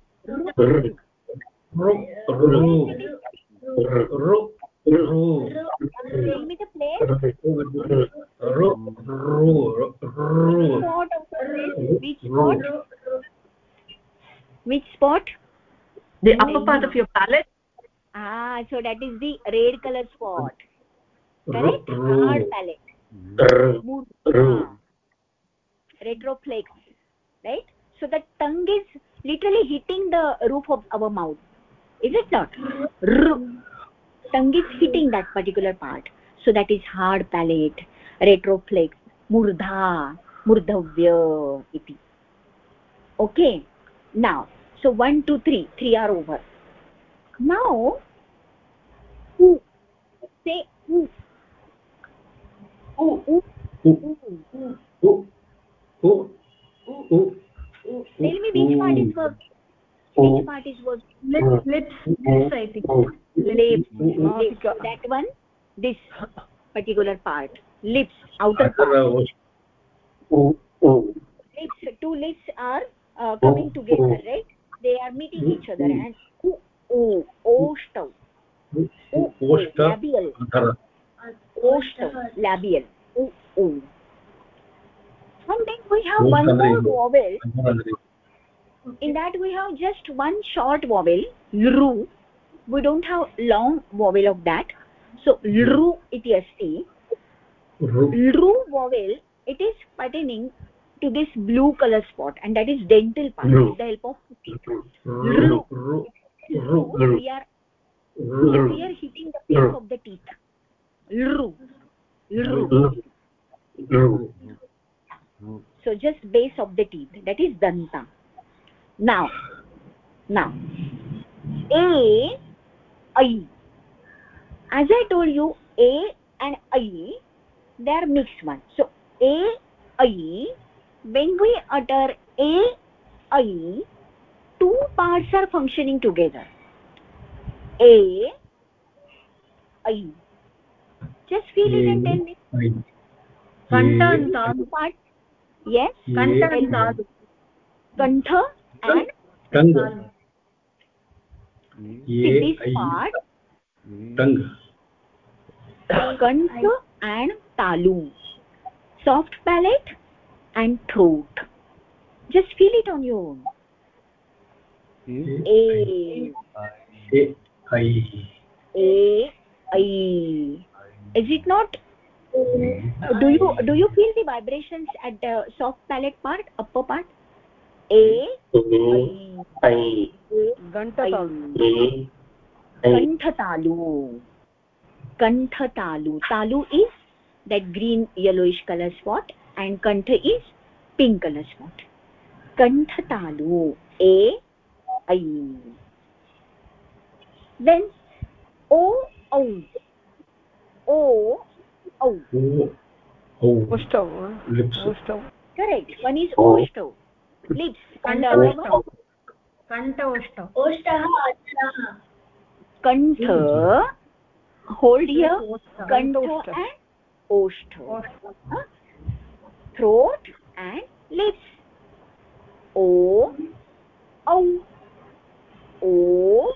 ru ru tell me the place ru ru ru spot of the place which spot? Which spot the upper part of your palate? Ah so that is the red color spot. Correct? Hard palate. Retroplex right so the tongue is literally hitting the roof of our mouth is it not tongue is hitting that particular part so that is hard palate retroplex murdha murdhavya iti okay now so 1 2 3 3 are over now who say who who who u u u tell me which part is working which part is working lips lips lips i think lips, lips. that one this particular part lips outer part lips two lips are uh, coming together right they are meeting each other and o o oshtav o oshta labial oshtav labial o something we have Who's one more vowel. in that we have just one short vowel ru. We don't have long vowel of that. So ru it is asti ru. Vowel it is pertaining to this blue color spot and that is dental part with the help of ru. Ru. We are we are hitting the place of the teeth. Ru. Ru so just base of the teeth. That is danta. Now now a i. As i told you a and i they are mixed one. So a i. When we utter a i two parts are functioning together. A i. Just feel it and tell me. Kanta and tadu two parts yes. Kanta Tell and me. tadu kantha and tongue this part tongue kantha and talu. Soft palate and throat. Just feel it on your own. A. A i. A i. Is it not do you do you feel the vibrations at the soft palate part upper part a i घण्टतालु kanthatalu kanthatalu talu is that green yellowish color spot and kantha is pink color spot kanthatalu a i then o o o o oh उष्टौ lips उष्टौ correct one is O. oshto lips and the other one कण्ठ उष्ट ओष्ठः अर्थः kantha hold here kantha Kantha. and oshto Huh? throat and lips o au o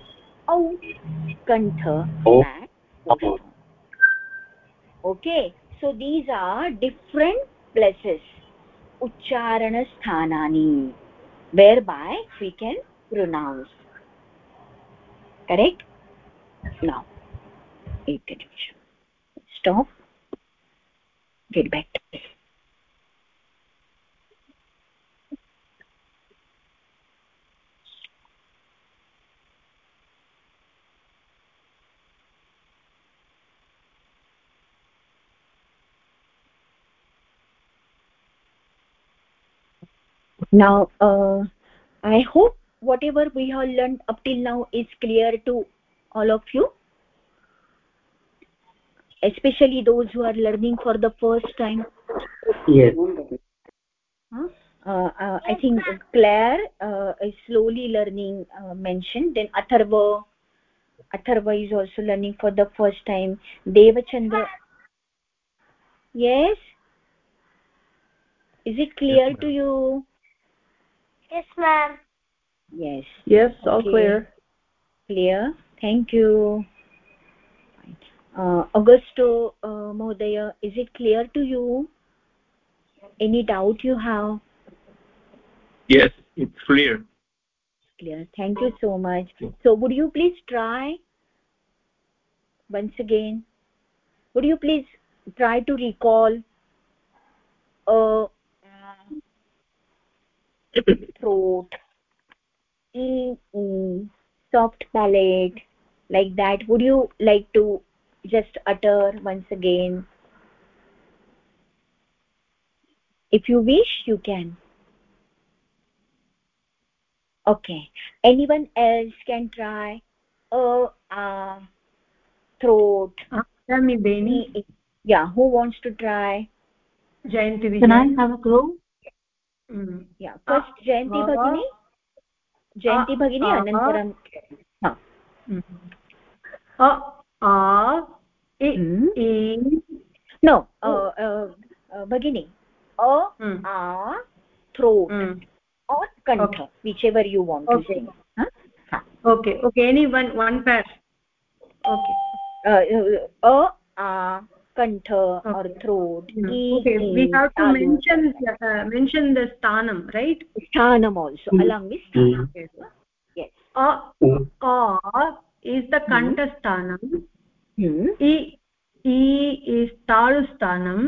au kantha O. and oshto okay so these are different places uchcharana sthanani whereby we can pronounce correct now एक निमिषं stop get back to this now uh, i hope whatever we have learned up till now is clear to all of you. Especially those who are learning for the first time. Yes. Huh? uh, uh, i think claire uh, is slowly learning uh, mentioned then atharva atharva is also learning for the first time. Devachandra yes. Is it clear Yes, to you yes ma'am. Yes. Yes all clear. Clear. Thank you. Uh, augusto uh, mohdaya is it clear to you? Any doubt you have? Yes it's clear. Clear. Thank you so much. So would you please try once again? Would you please try to recall uh, throat mm, mm, soft palate like that would you like to just utter once again? If you wish you can. Okay. Anyone else can try? Uh, uh throat Tami Beni, yeah who wants to try? Jayanti can i have a clue Mm. uh, bhagini jayanti uh, bhagini uh, anantaram ha Mm. अ आ इ Hmm. ई no uh, uh, uh, bhagini a Hmm. a throat Mm. or kantha whichever you want Okay. to sing huh? ha. Okay, okay. Any one one pair. Okay. uh, uh, a a kantha or throat Mm. e, Okay. e, We have to talu. mention uh, mention the sthanam, right? sthanam also mm. along with sthanam mm. yes A a is the kanta sthanam. hmm. E e is talu sthanam.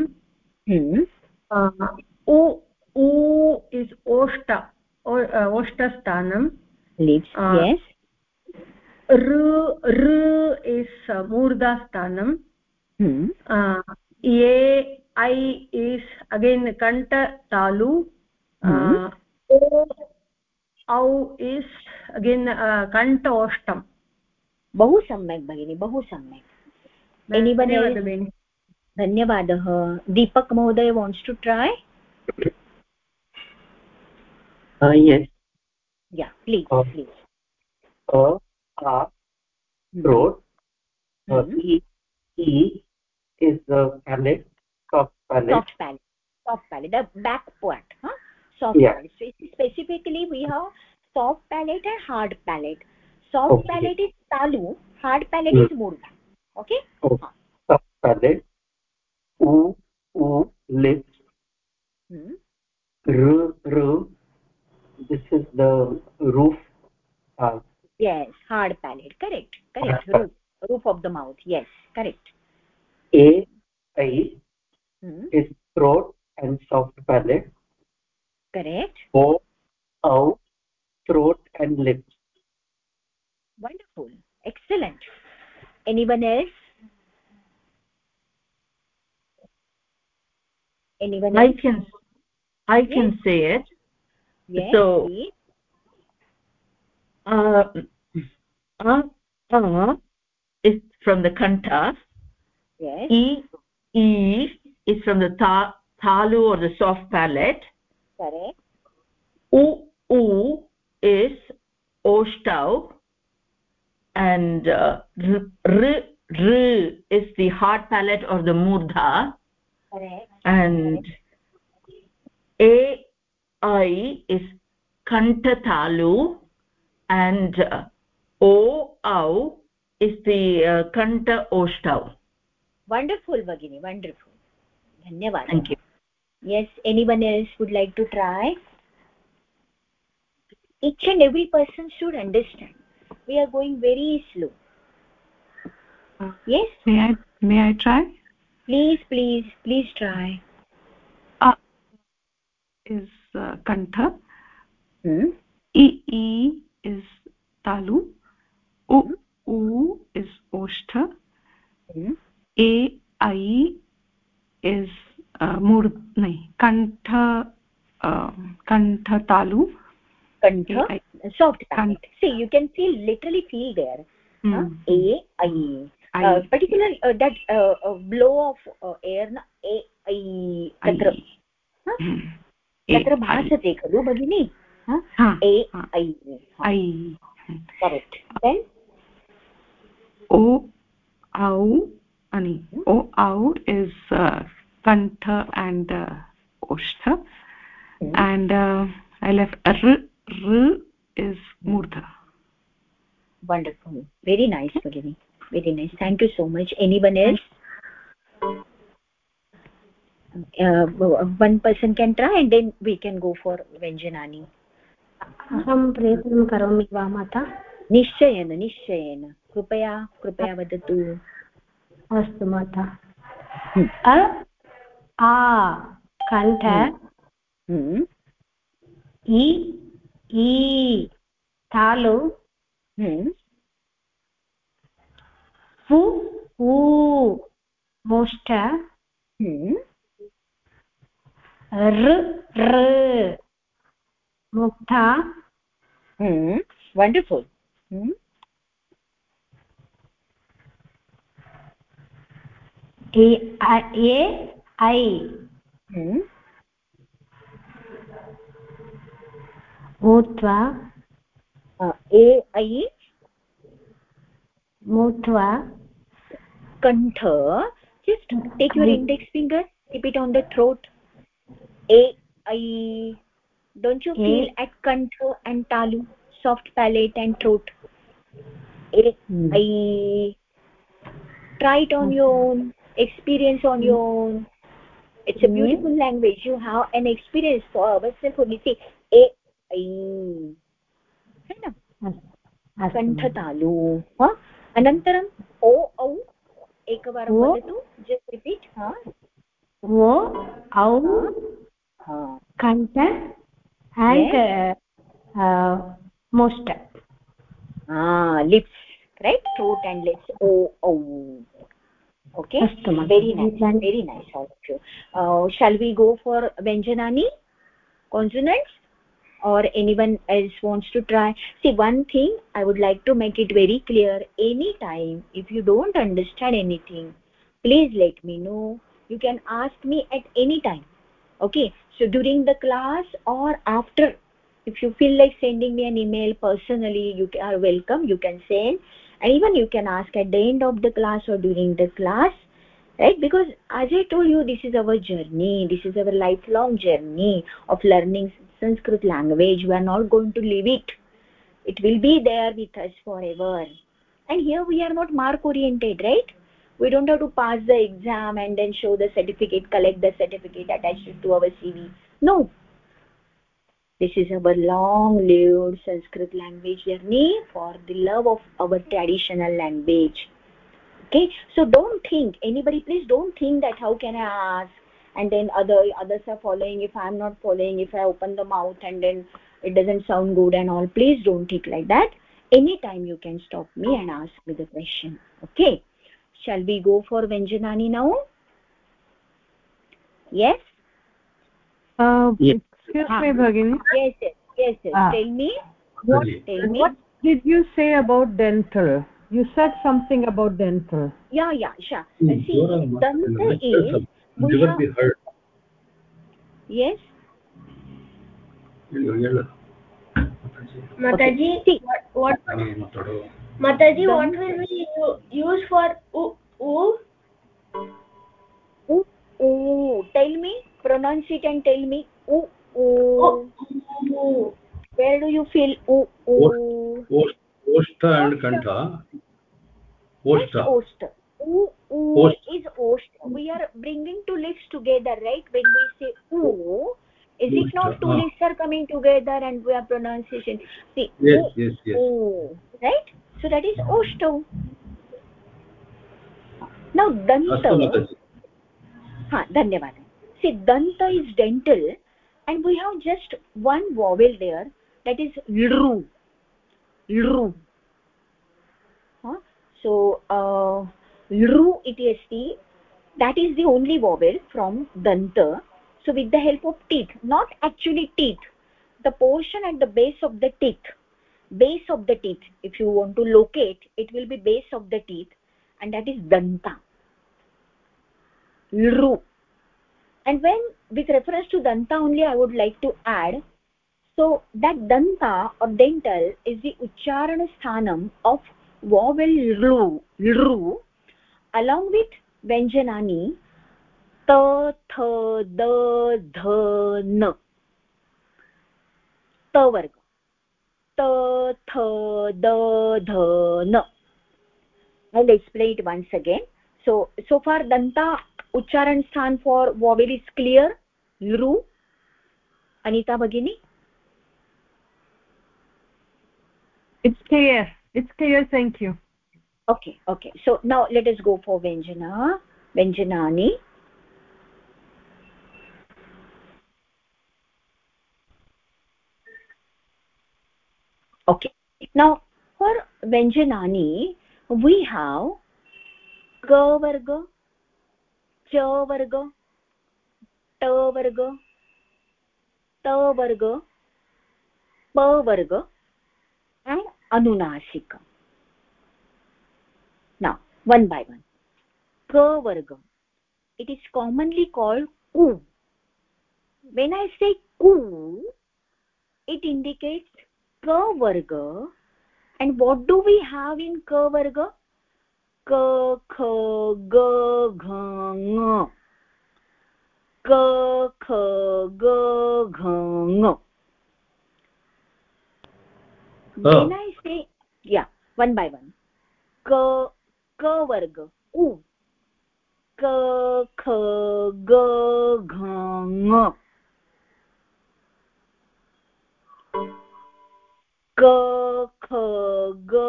Hmm. Uh, u u is oshta or uh, oshta sthanam. lips Uh, yes r r is uh, murda sthanam. ए ऐ is again कण्ठ तालु हम्म। ओ औ is again कण्ठ ओष्टं बहु सम्यक् भगिनि बहु सम्यक्। धन्यवादः दीपक् महोदय wants to try please please a a throat e is the palate soft palate. Soft palate. Soft palate. The back part huh? soft Yeah. palate. So specifically we have soft palate and hard palate. Soft Okay. palate is talu hard palate Hmm. is murda okay. Oh, soft palate. U u lips hmm. r r. This is the roof uh, yes hard palate. Correct. Correct. Roof roof of the mouth. Yes correct. A i hmm. is throat and soft palate. Correct. O o throat and lips. Wonderful. Excellent. Anyone else? Anyone else? i can i yes. can say it. Yes so please. uh uh, uh is from the kanta. Yes. E e is from the ta talu or the soft palate. Correct. U u is oshtau and uh, r, r is the hard palate or the murdha. Correct. And a i is kantatalu and uh, o au is the uh, kanta oshtau wonderful bagini wonderful dhanyawad thank you yes anyone else would like to try each and every person should understand we are going very slow yes may i may i try please please please try uh, is uh, kantha hmm? e e is talu u u is oshtha hmm? a i is uh, mur nahi kantha uh, kantha talu kantha A, I, soft palate see you can feel literally feel there hmm. huh? a i uh, particular uh, that uh, uh, blow of uh, air na a i तत्र तत्र भासते खलु भगिनि ए ऐ correct then ओ औ ani o out is uh, kantha and uh, oshtha mm. and uh, i left r r is murdha wonderful very nice bagini very nice thank you so much anyone else uh, one person can try and then we can go for vyanjanani अहं प्रयत्नं करोमि वा माता निश्चयेन निश्चयेन। कृपया कृपया वदतु। अस्तु माता। अ आ कण्ठ। इ ई तालु। फु ऊ मोष्ट ऋ ऋ मुक्ता wonderful A I मूत्वा A I मूत्वा कण्ठ just take your index finger keep it on the throat a i don't you A. feel at kantha and talu Soft palate and throat a hmm. i try it on your own experience on your own it's a beautiful language you have an experience for ourselves only see a i है न कण्ठतालु अनन्तरम् ओ औ एकवारं वदतु just repeat ओ औ कण्ठ and uh, uh, most ah lips right? throat and lips. oh oh okay? very nice very nice all of you. Uh, shall we go for vyanjanani consonants? Or anyone else wants to try? See one thing i would like to make it very clear. Any time if you don't understand anything please let me know. You can ask me at any time. Okay? So during the class or after if you feel like sending me an email personally you are welcome. You can send. And even you can ask at the end of the class or during the class right? Because as i told you this is our journey. This is our lifelong journey of learning sanskrit language. We are not going to leave it. It will be there with us forever. And here we are not mark oriented right? We don't have to pass the exam and then show the certificate collect the certificate attached to our cv no this is our long lived sanskrit language journey for the love of our traditional language. Okay? So don't think anybody please don't think that how can i ask? And then other others are following if i'm not following if i open the mouth and then it doesn't sound good and all please don't think like that. Anytime you can stop me and ask me the question. Okay? Shall we go for vyanjanani now? Yes? Uh, yes excuse ah. me bhagini yes yes ah. tell me. What tell me. what did you say about dental? You said something about dental. Yeah yeah sure. Mm, see dental is we never be heard yes. Mataji what what mataji. What will we use for u? U u tell me. Pronounce it and tell me. U o where do you feel? O o oshta and kantha oshta oshta o o is oshta we are bringing two lips together right? When we say o is it not two ah. lips are coming together and we are pronunciation? See yes oh, yes yes. o right? So that is oshta now danta. Ha dhanyawad see danta is dental and we have just one vowel there. That is lru. Lru. Huh? So, uh, lru iti That is the only vowel from danta. So, with the help of teeth, not actually teeth, the portion at the base of the teeth, base of the teeth. If you want to locate, it will be base of the teeth, and that is danta. Lru. And when, with reference to danta only, I would like to add so that danta or dental is the ucharana sthanam of vowel ru ru along with vyanjanani ta tha da dha na ta varga. Ta tha da dha na i'll explain it once again. So so far danta ucharan sthan for vowel is clear. Ru anita bagini. It's clear. It's clear. Thank you. Okay okay. So now let us go for vyanjana vyanjanani okay. Now for vyanjanani we have ka varga चो वर्गो, to वर्गो तो वर्गो, प वर्ग and अनुनाशिक now one by one क वर्ग it is commonly called कु। When I say कु इट इंडिकेट्स क वर्ग and what do we have in क वर्ग? Gha nga ka kha ga gha nga when i say yeah one by one ka ka varga u ka kha ga gha nga ka kha ga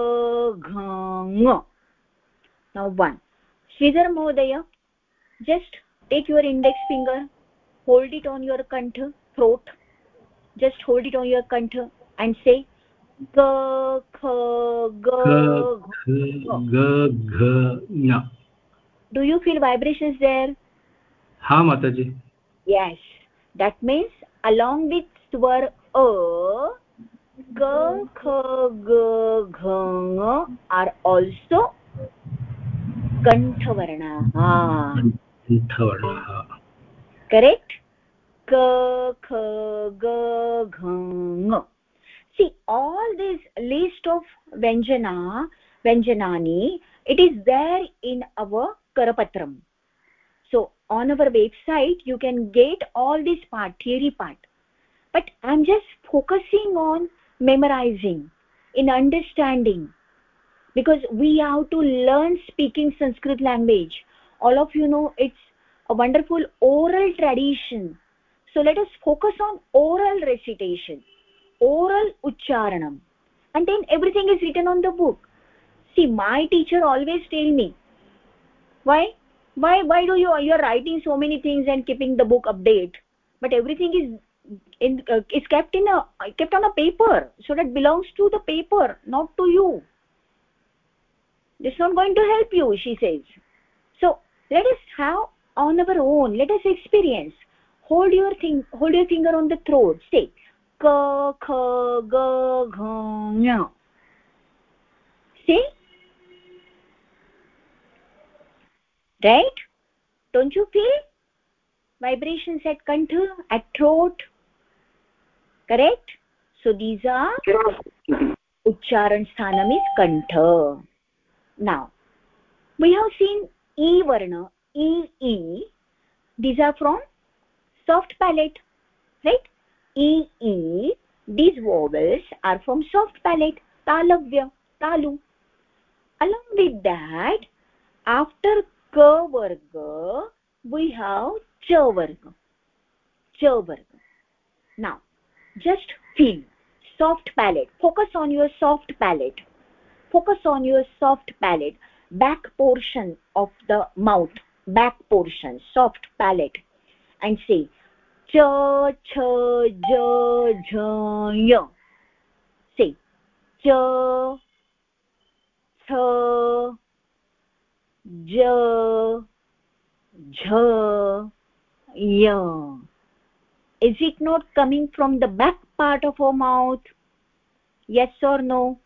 gha nga now one shridhar mohdaya just take your index finger hold it on your kantha throat just hold it on your kantha and say ga kha ga ga gha nya do you feel vibrations there ha mata ji yes that means along with swar a ga kha ga gha are also कण्ठवर्णाः। कण्ठवर्णाः। Correct क ख ग घ see all this list of व्यञ्जना व्यञ्जनानि it is there in our करपत्रम् so on our website you can get all this part theory part but I am just focusing on memorising in understanding because we have to learn speaking sanskrit language. All of you know it's a wonderful oral tradition. So let us focus on oral recitation oral ucharanam. And then everything is written on the book. See my teacher always tell me why? Why why do you you are writing so many things and keeping the book update? But everything is in uh, is kept in a kept on a paper. So that belongs to the paper not to you it's not going to help you she says. So let us have on our own let us experience. Hold your thing hold your finger on the throat say ka kha ga gha nya see? Right? Don't you feel? Vibrations at kantha at throat. Correct? So these are ucharan sthanam is kantha now. We have seen e varna e e. These are from soft palate right? E e. These vowels are from soft palate talavya talu. Along with that after ka varga we have cha varga. Cha varga. Now just feel. Soft palate. Focus on your soft palate focus on your soft palate back portion of the mouth back portion soft palate and say cha cha ja ja ya say cha cha j jh ya is it not coming from the back part of our mouth? Yes or no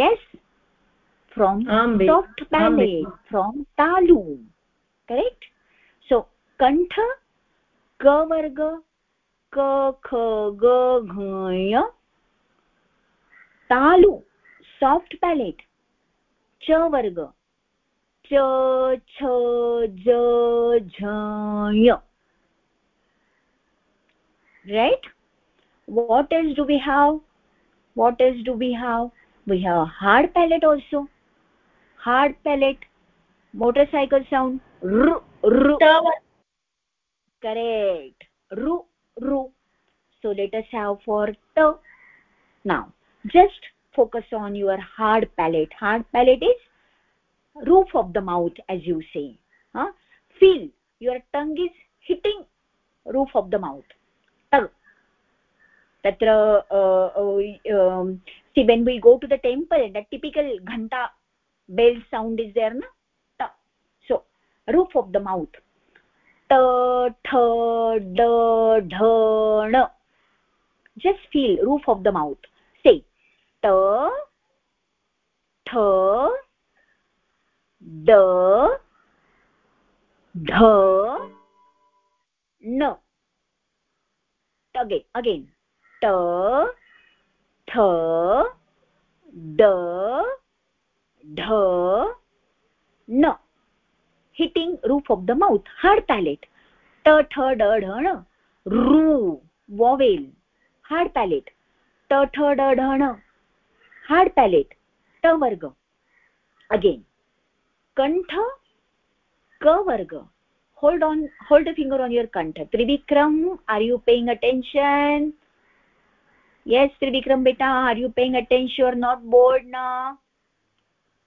yes from Ambi. soft palate Ambi. from talu correct so kantha ka varga ka kha ga gha ya talu soft palate cha varga cha cha ja jha ya right what else do we have what else do we have we have a hard palate also. Hard palate motorcycle sound r r correct. Ru ru. So let us have for t now just focus on your hard palate. Hard palate is roof of the mouth as you say. Huh? feel your tongue is hitting roof of the mouth. Tongue uh, uh, um, see when we go to the temple the typical ghanta bell sound is there na? Ta. So roof of the mouth. Ta tha da dha na just feel roof of the mouth. Say ta tha da dha na again again. Ta dha na hitting roof of the mouth hard palate ta tha da dha na ru vowel hard palate ta tha da dha na hard palate ta varga again kantha ka varga hold on hold the finger on your kantha trivikram are you paying attention yes trivikram beta are you paying attention you are not bored now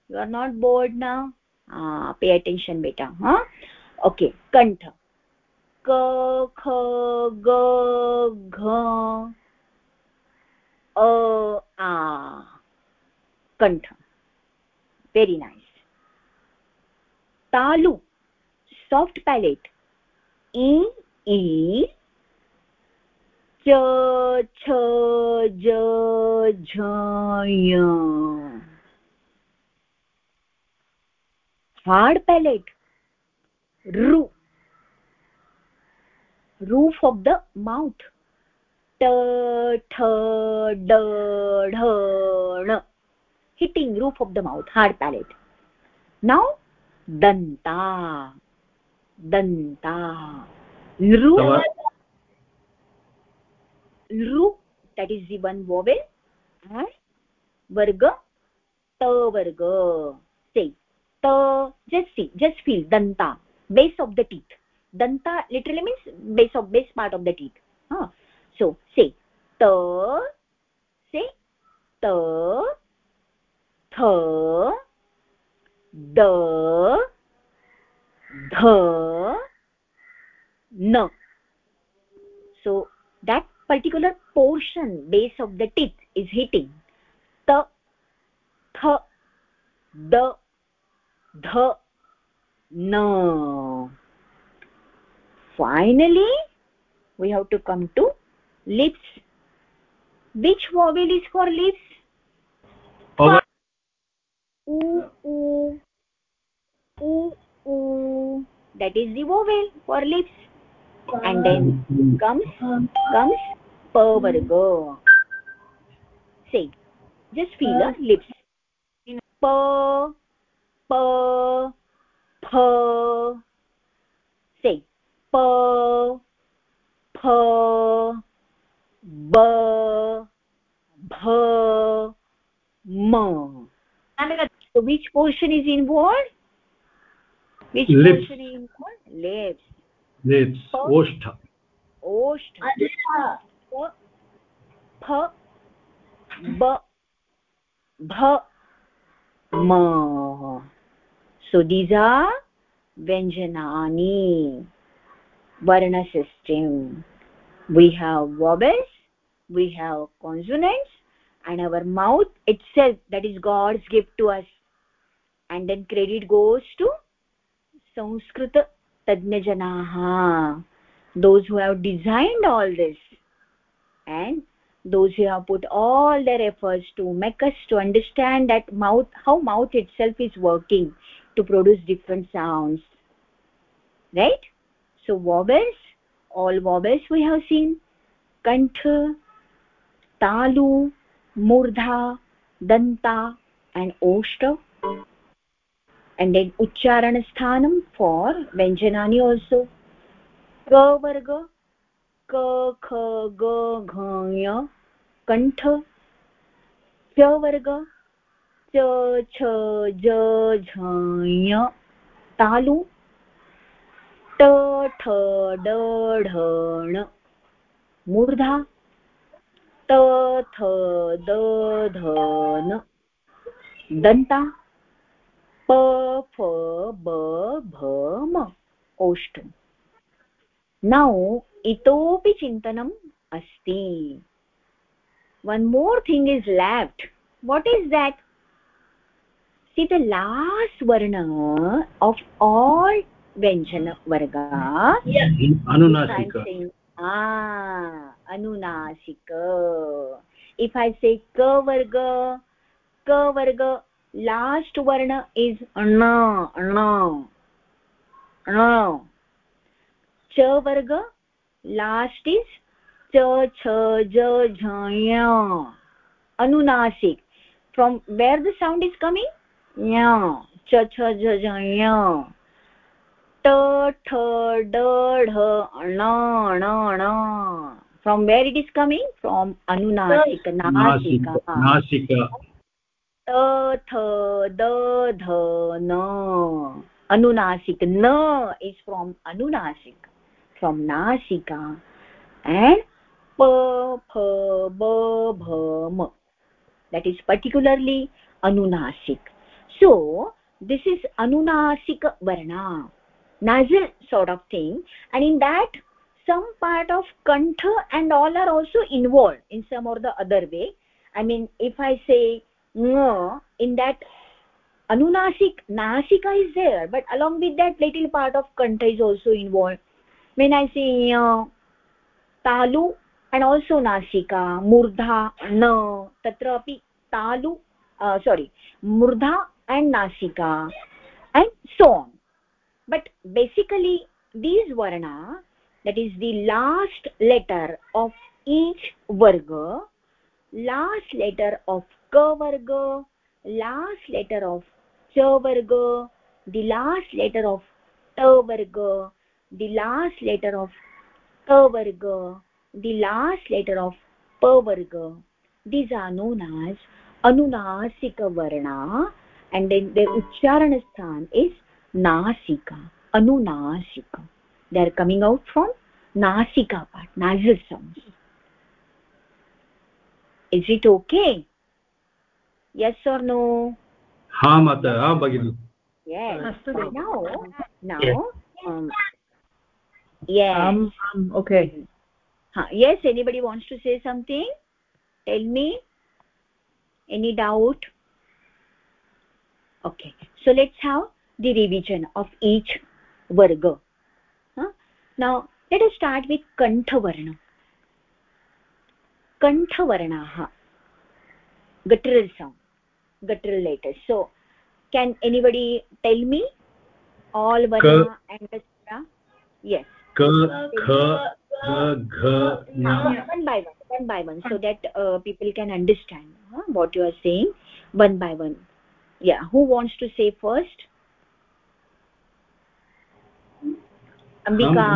you are not bored now ah pay attention beta huh okay kantha ka kha ga gha a a kantha very nice talu soft palate e e ya hard palate ru roof of the mouth t th d dh n hitting roof of the mouth hard palate now danta danta ru that is the one vowel and varga ta varga say ta just see just feel danta base of the teeth danta literally means base of base part of the teeth huh? so say ta say ta tha da dha na so that particular portion base of the teeth is hitting. Ta th da dha na finally we have to come to lips. Which vowel is for lips? Vowel. u u u u. That is the vowel for lips. And then comes comes po vargo see just feel the hmm. lips. In po po po. Say po po ba bha so which portion is involved? Which lips. portion is lips. Lips. Oshtha oshtha फ ब भ म so these are व्यञ्जनानि वर्णसिस्टिम् we have vowels we have consonants and our mouth itself that is God's gift to us and then credit goes to संस्कृततज्ञजनाः those who have designed all this and those who have put all their efforts to make us to understand that mouth how mouth itself is working to produce different sounds. Right? So vowels all vowels we have seen. Kanth talu murdha danta and oshta. And then uchcharan sthanam for vyanjanani also. Ga varga क, ख, ग, घ कण्ठ च वर्ग, च, छ, ज, झ तालु, ट, ठ, ड, ढ, ण, मूर्धा, त, थ, द, ध, न, दन्ता, प, फ, ब, भ, म ओष्ठ now इतोपि चिन्तनम् अस्ति। One more thing is left what is that see the last वर्ण आफ् आल् व्यञ्जनवर्ग अनुनासिक इफ् ऐ से क वर्ग क वर्ग लास्ट् वर्ण इस् अण अण च वर्ग last is ch ch j jh nya anunasik from where the sound is coming nya ch ch j jh nya t th d dh na na na from where it is coming from anunasik nasika nasika t th d dh na anunasik na is from anunasik from nasika and pa pha ba that is particularly anunasik. So this is anunasik varna. Nasal sort of thing. And in that some part of kantha and all are also involved in some or the other way. I mean if i say nga in that anunasik nasika is there but along with that little part of kantha is also involved when i say uh, talu and also nasika murdha na tatra api talu uh, sorry murdha and nasika and so on. But basically these varna that is the last letter of each varga last letter of ka varga last letter of cha varga the last letter of ta varga the last letter of ka varga the last letter of pa varga these are known as anunasikvarna and then the uchcharan sthan is nasika anunasika. They are coming out from nasika part nasal sounds. Is it okay? Yes or no? Ha mata ha bagini yes. Now now yes, um, yes. um, um okay. Huh. yes anybody wants to say something? Tell me. Any doubt? Okay. So let's have the revision of each varga. Huh? now let us start with kantha varna kantha varnaah guttural sound. Guttural letters. So can anybody tell me? All varna and the yes ka kha ga gha one by one one by one so that uh, people can understand huh, what you are saying one by one yeah who wants to say first ambika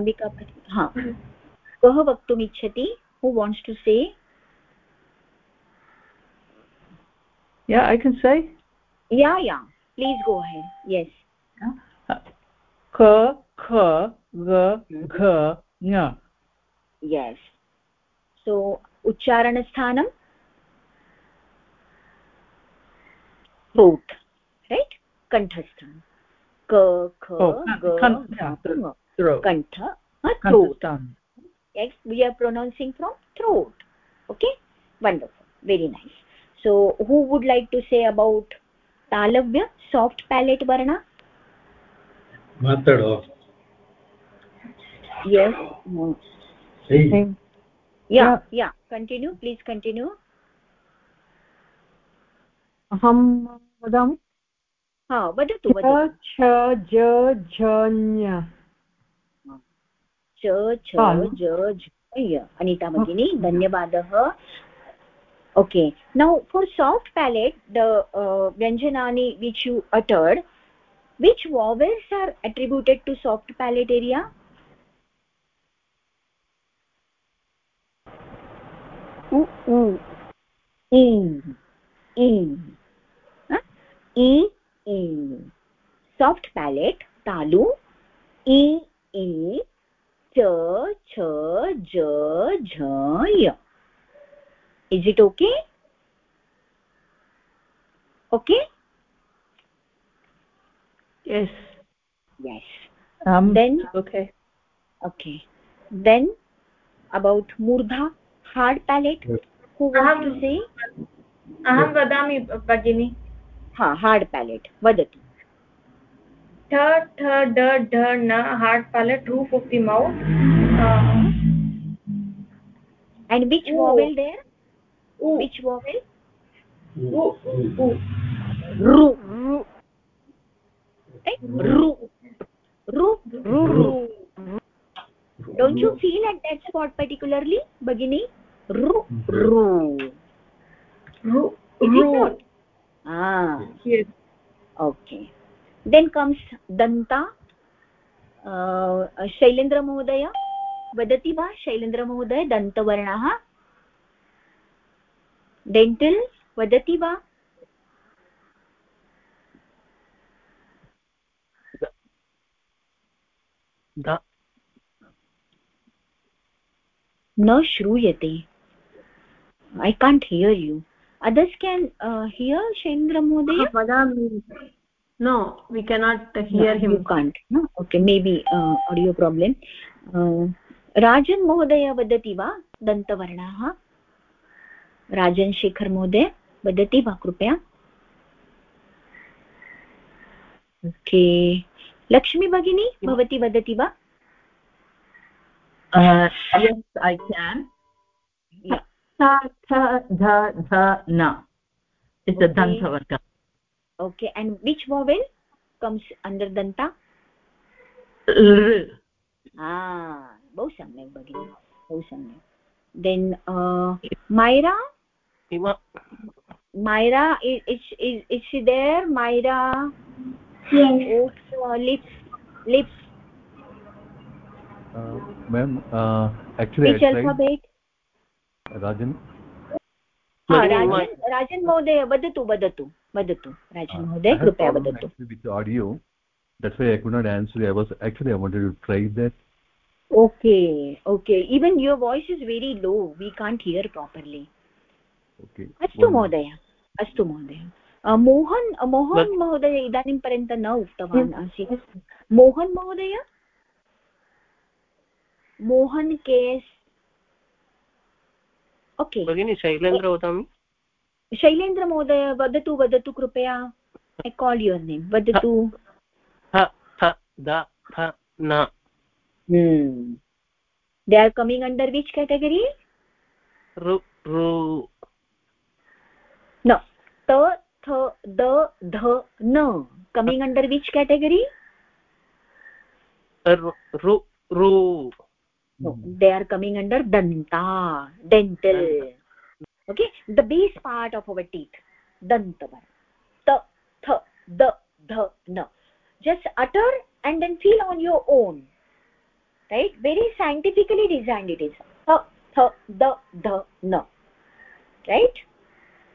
ambika ha कः वक्तुम् इच्छति who wants to say yeah i can say yeah yeah please go ahead yes ka kha ga gha nya yes so uchcharanasthanam throat right kanthasthan ka kha oh, kantha throat yes we are pronouncing from throat okay wonderful very nice so who would like to say about talavya soft palate varna method of yes Same. yeah, yeah yeah continue please continue अहं वदामि हा वदतु वदतु छ ज झन्य च छ ज झ अनिता भगिनी धन्यवादः okay now for soft palate the uh, vyanjanani which you uttered which vowels are attributed to soft palate area u u e e huh? e e soft palate talu e e ch ch j jh y is it okay okay yes yes um then okay okay then about murdha hard palate अहम वदामि भगिनि। हा hard palate वदतु। Hard palate roof of the mouth and which mobile there which mobile don't you feel at that spot particularly भगिनी? Ru ru. Ru ru. ah. Yes. Okay. Then comes danta. Uh, Shailendra महोदय वदति वा शैलेन्द्र महोदय दन्तवर्णः डेण्टल् वदति वा न श्रूयते I can't hear you others can hear Shendra महोदय no we cannot hear him can't okay may be audio problem Rajan महोदय वदति वा दन्तवर्णाः राजन् शेखर् महोदय वदति वा कृपया ओके लक्ष्मी भगिनी भवती वदति वा yeah. tha tha dha dha na it's the Okay. danta varga okay and which vowel comes under danta r ah बहु सम्यक् भगिनि बहु सम्यक् then uh, myra myra is is is, is she there myra yes oh uh, lips lips Uh, ma'am, uh, actually which alphabet राजन् राजन् महोदय वदतु वदतु वदतु राजन् महोदय कृपया वदतु with audio that's why i could not answer i was actually i wanted to try that okay okay even your voice is very low we can't hear properly okay अस्तु महोदय अस्तु महोदय मोहन् मोहन् महोदय इदानीं पर्यन्तं न उक्तवान् आसीत् मोहन् महोदय मोहन् केस् ओके भगिनि शैलेन्द्र वदामि। शैलेन्द्रमहोदय वदतु वदतु कृपया। ऐ काल् युवर् नेम् वदतु। They are coming under which category न त थ द ध न coming under which category they are coming under danta dental okay the base part of our teeth danta ta th the the na just utter and then feel on your own right very scientifically designed it is ta th the the na right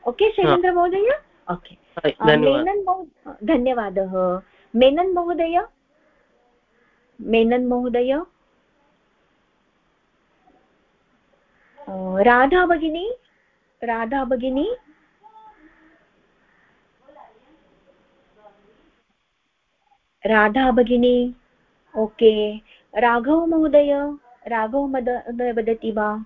okay shailendra महोदय okay Menon धन्यवादः मेनन् महोदय मेनन् महोदय राधा भगिनी राधा भगिनी। राधा भगिनी okay. Raghav महोदय राघव महोदय वदति वा?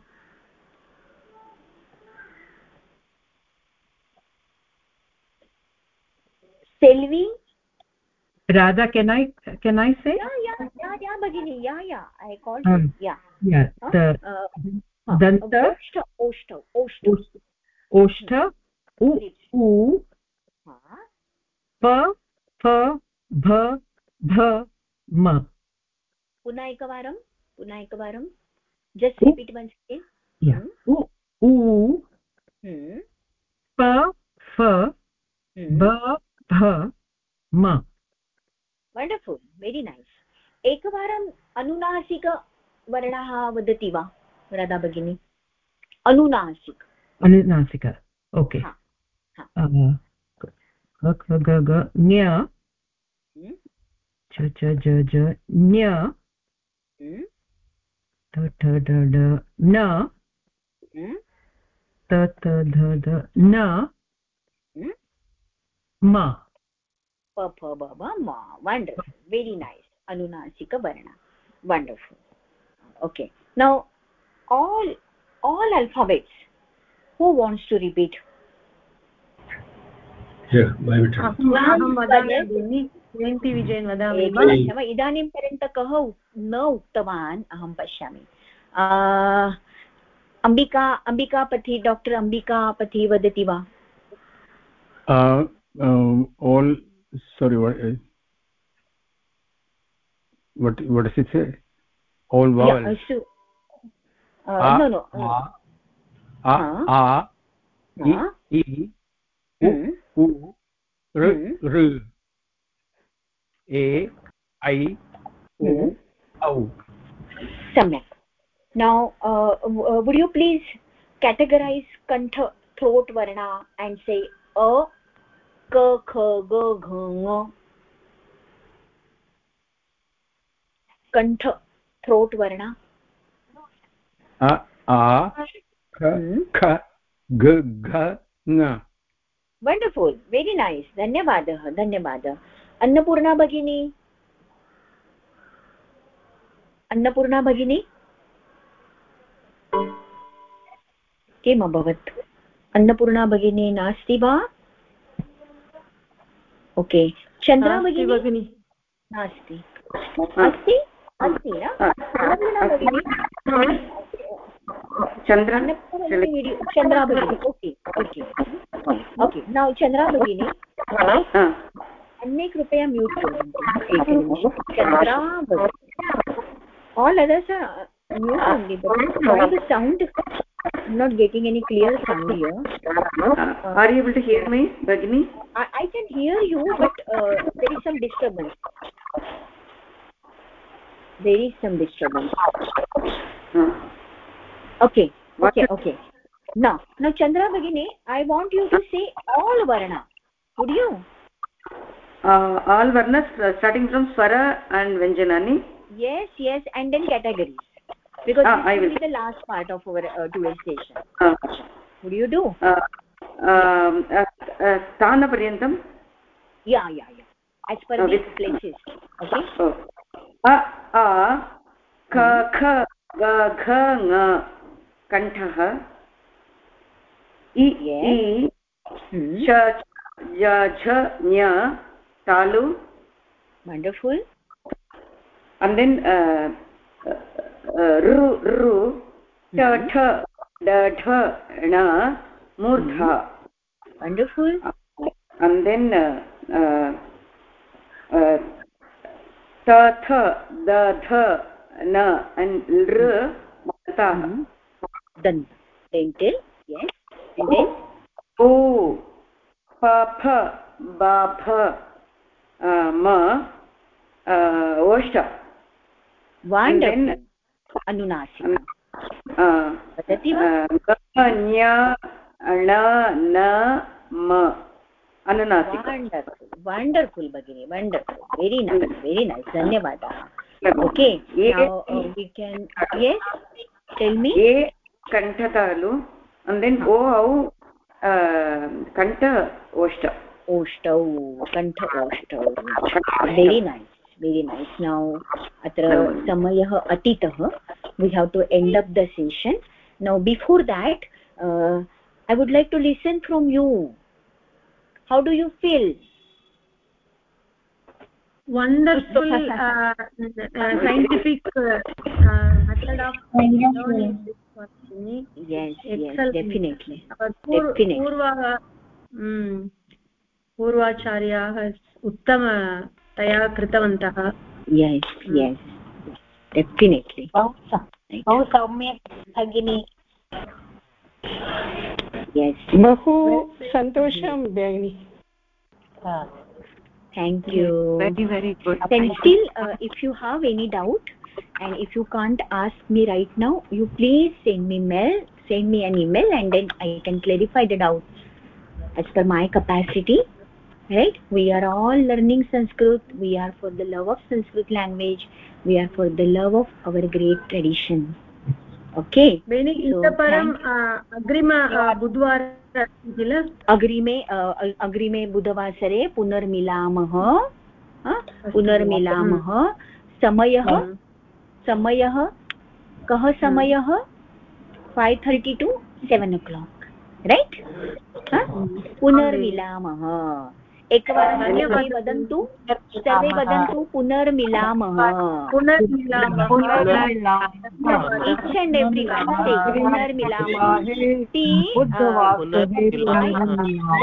Selvi? Radha can I can I say yeah yeah या भगिनी या या ऐ काल् या। हाँ, दन्त। ओष्ठ ओष्ठ ओष्ठ ओष्ठ। उ उ प फ भ भ म। पुनः एकवारं पुनः एकवारं। जस्ट् रिपीट् वन् सेकेण्ड् उ उ प फ भ भ म। वण्डर्फुल् वेरि नैस् एकवारम् अनुनासिकवर्णाः वदति वा? राधा भगिनी अनुनासिक। अनुनासिक। ओके। ग ग न्य च च ज ज न्य ठ ठ ड ड न। त त ध ध न। म। प फ ब ब म। Wonderful very nice अनुनासिकवर्ण wonderful okay now all all alphabets who wants to repeat इदानीं पर्यन्तं कः न उक्तवान् अहं पश्यामि अम्बिका अम्बिकापति डाक्टर् अम्बिकापति वदति वा all sorry what what what does it say all vowels yeah, uh, a i o au now would you please categorize kantha throat varna and say a throat varna a a ख ख ग घ ङ। Wonderful very nice धन्यवादः धन्यवादः। अन्नपूर्णा भगिनी? अन्नपूर्णा भगिनी? किम् अभवत्? अन्नपूर्णा भगिनी नास्ति वा? ओके. चन्द्रा भगिनी? नास्ति। अस्ति? अस्ति चन्द्रा भगिनी okay okay okay now Chandra भगिनी अन्ये कृपया म्यूट् कुर्वन्तु Chandra not getting any clear sound here uh, are you able to hear me bagini I, I can hear you but uh, there is some disturbance there is some disturbance uh. okay okay okay. Now now chandra bagini i want you to say all varna. Would you? Uh, all varnas uh, starting from swara and vyanjanani yes yes and then categories. Because ah, this will be the last part of our uh, today's session. Uh, would you do? Uh, um uh, uh, sthana paryantam. Yeah yeah yeah. As per uh, these places okay? Oh. a a ka kha ga gha nga कण्ठः इ hmm. झ तालु wonderful and then uh, uh, uh, ru ru ठ ण मूर्धा wonderful and then uh, uh, uh, थ थ द ध न and r मन्तः dant dental yes and then ओ प फ ब फ uh, म uh, ओष्ठ wonderful अनुनासिका uh, वदति वा uh, ण न म अनुनासिका wonderful wonderful bagini wonderful very nice very nice dhanyavadah okay now uh, we can yes कण्ठतालु then ओ औ uh, कण्ठ ओष्ठ ओष्ठौ कण्ठ ओष्ठौ very nice very nice now अत्र समयः अतीतः have to end up the session now before that uh, i would like to listen from you how do you feel wonderful uh, uh, scientific uh, uh, method of learning पूर्वः mm, पूर्वाचार्याः उत्तमतया कृतवन्तः बहु सम्यक् भगिनी बहु सन्तोषं भगिनि thank you very very good then still uh, if you have any doubt and if you can't ask me right now you please send me mail send me an email and then i can clarify the doubts as per my capacity right we are all learning sanskrit we are for the love of sanskrit language we are for the love of our great tradition okay बेनि So, इतः परम् अग्रिम अ, बुधवार अस्ति किल अग्रिमे अ, अ- अग्रिमे बुधवासरे पुनर्मिलामः अ, पुनर्मिलामः समयः समयः? कः समयः? Five thirty to seven o'clock right पुनर्मिलामः। एकवारं सर्वे वदन्तु। सर्वे वदन्तु पुनर्मिलामः। पुनर्मिलामः। each and every पुनर्मिलामः.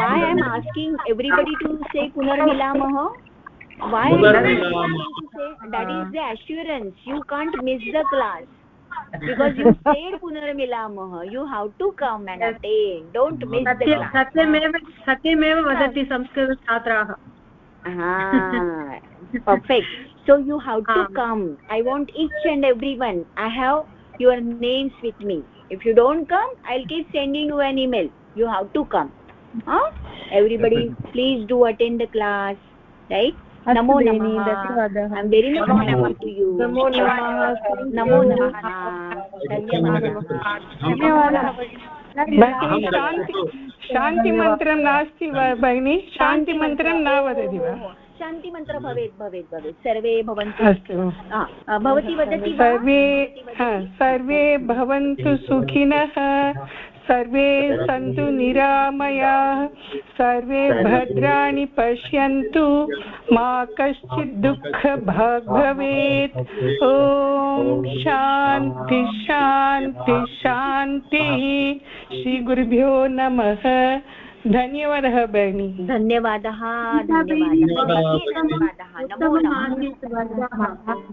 I am asking everybody to say punarmilamah why um, that is the assurance. You can't miss the class. Because you said punarmilamah you have to come and attend. Don't miss the class. Satyameva satyameva vadati sanskrit chhatraah perfect. So you have to um. come. I want each and everyone. I have your names with me. If you don't come i'll keep sending you an email. You have to come. Huh? Everybody please do attend the class. Right? Namo namah i'm very much thankful to you. नमो नमः। धन्यवादः। धन्यवादः। भगिनी शान्ति शान्तिमन्त्रं नास्ति वा भगिनि? शान्तिमन्त्रं न वदति वा? शान्तिमन्त्र भवेत् भवेत् भवेत्। सर्वे भवन्तु। भवती वदति सर्वे सर्वे भवन्तु सुखिनः। सर्वे सन्तु निरामयाः सर्वे भद्राणि पश्यन्तु मा कश्चित् दुःखभाग् भवेत् ॐ शान्ति शान्ति शान्तिः। श्रीगुरुभ्यो नमः। धन्यवादः भगिनी धन्यवादः धन्यवादः।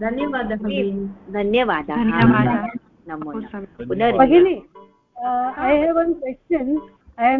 धन्यवादः नमो धन्यवादः। नमो uh, Uh, i have one question. I am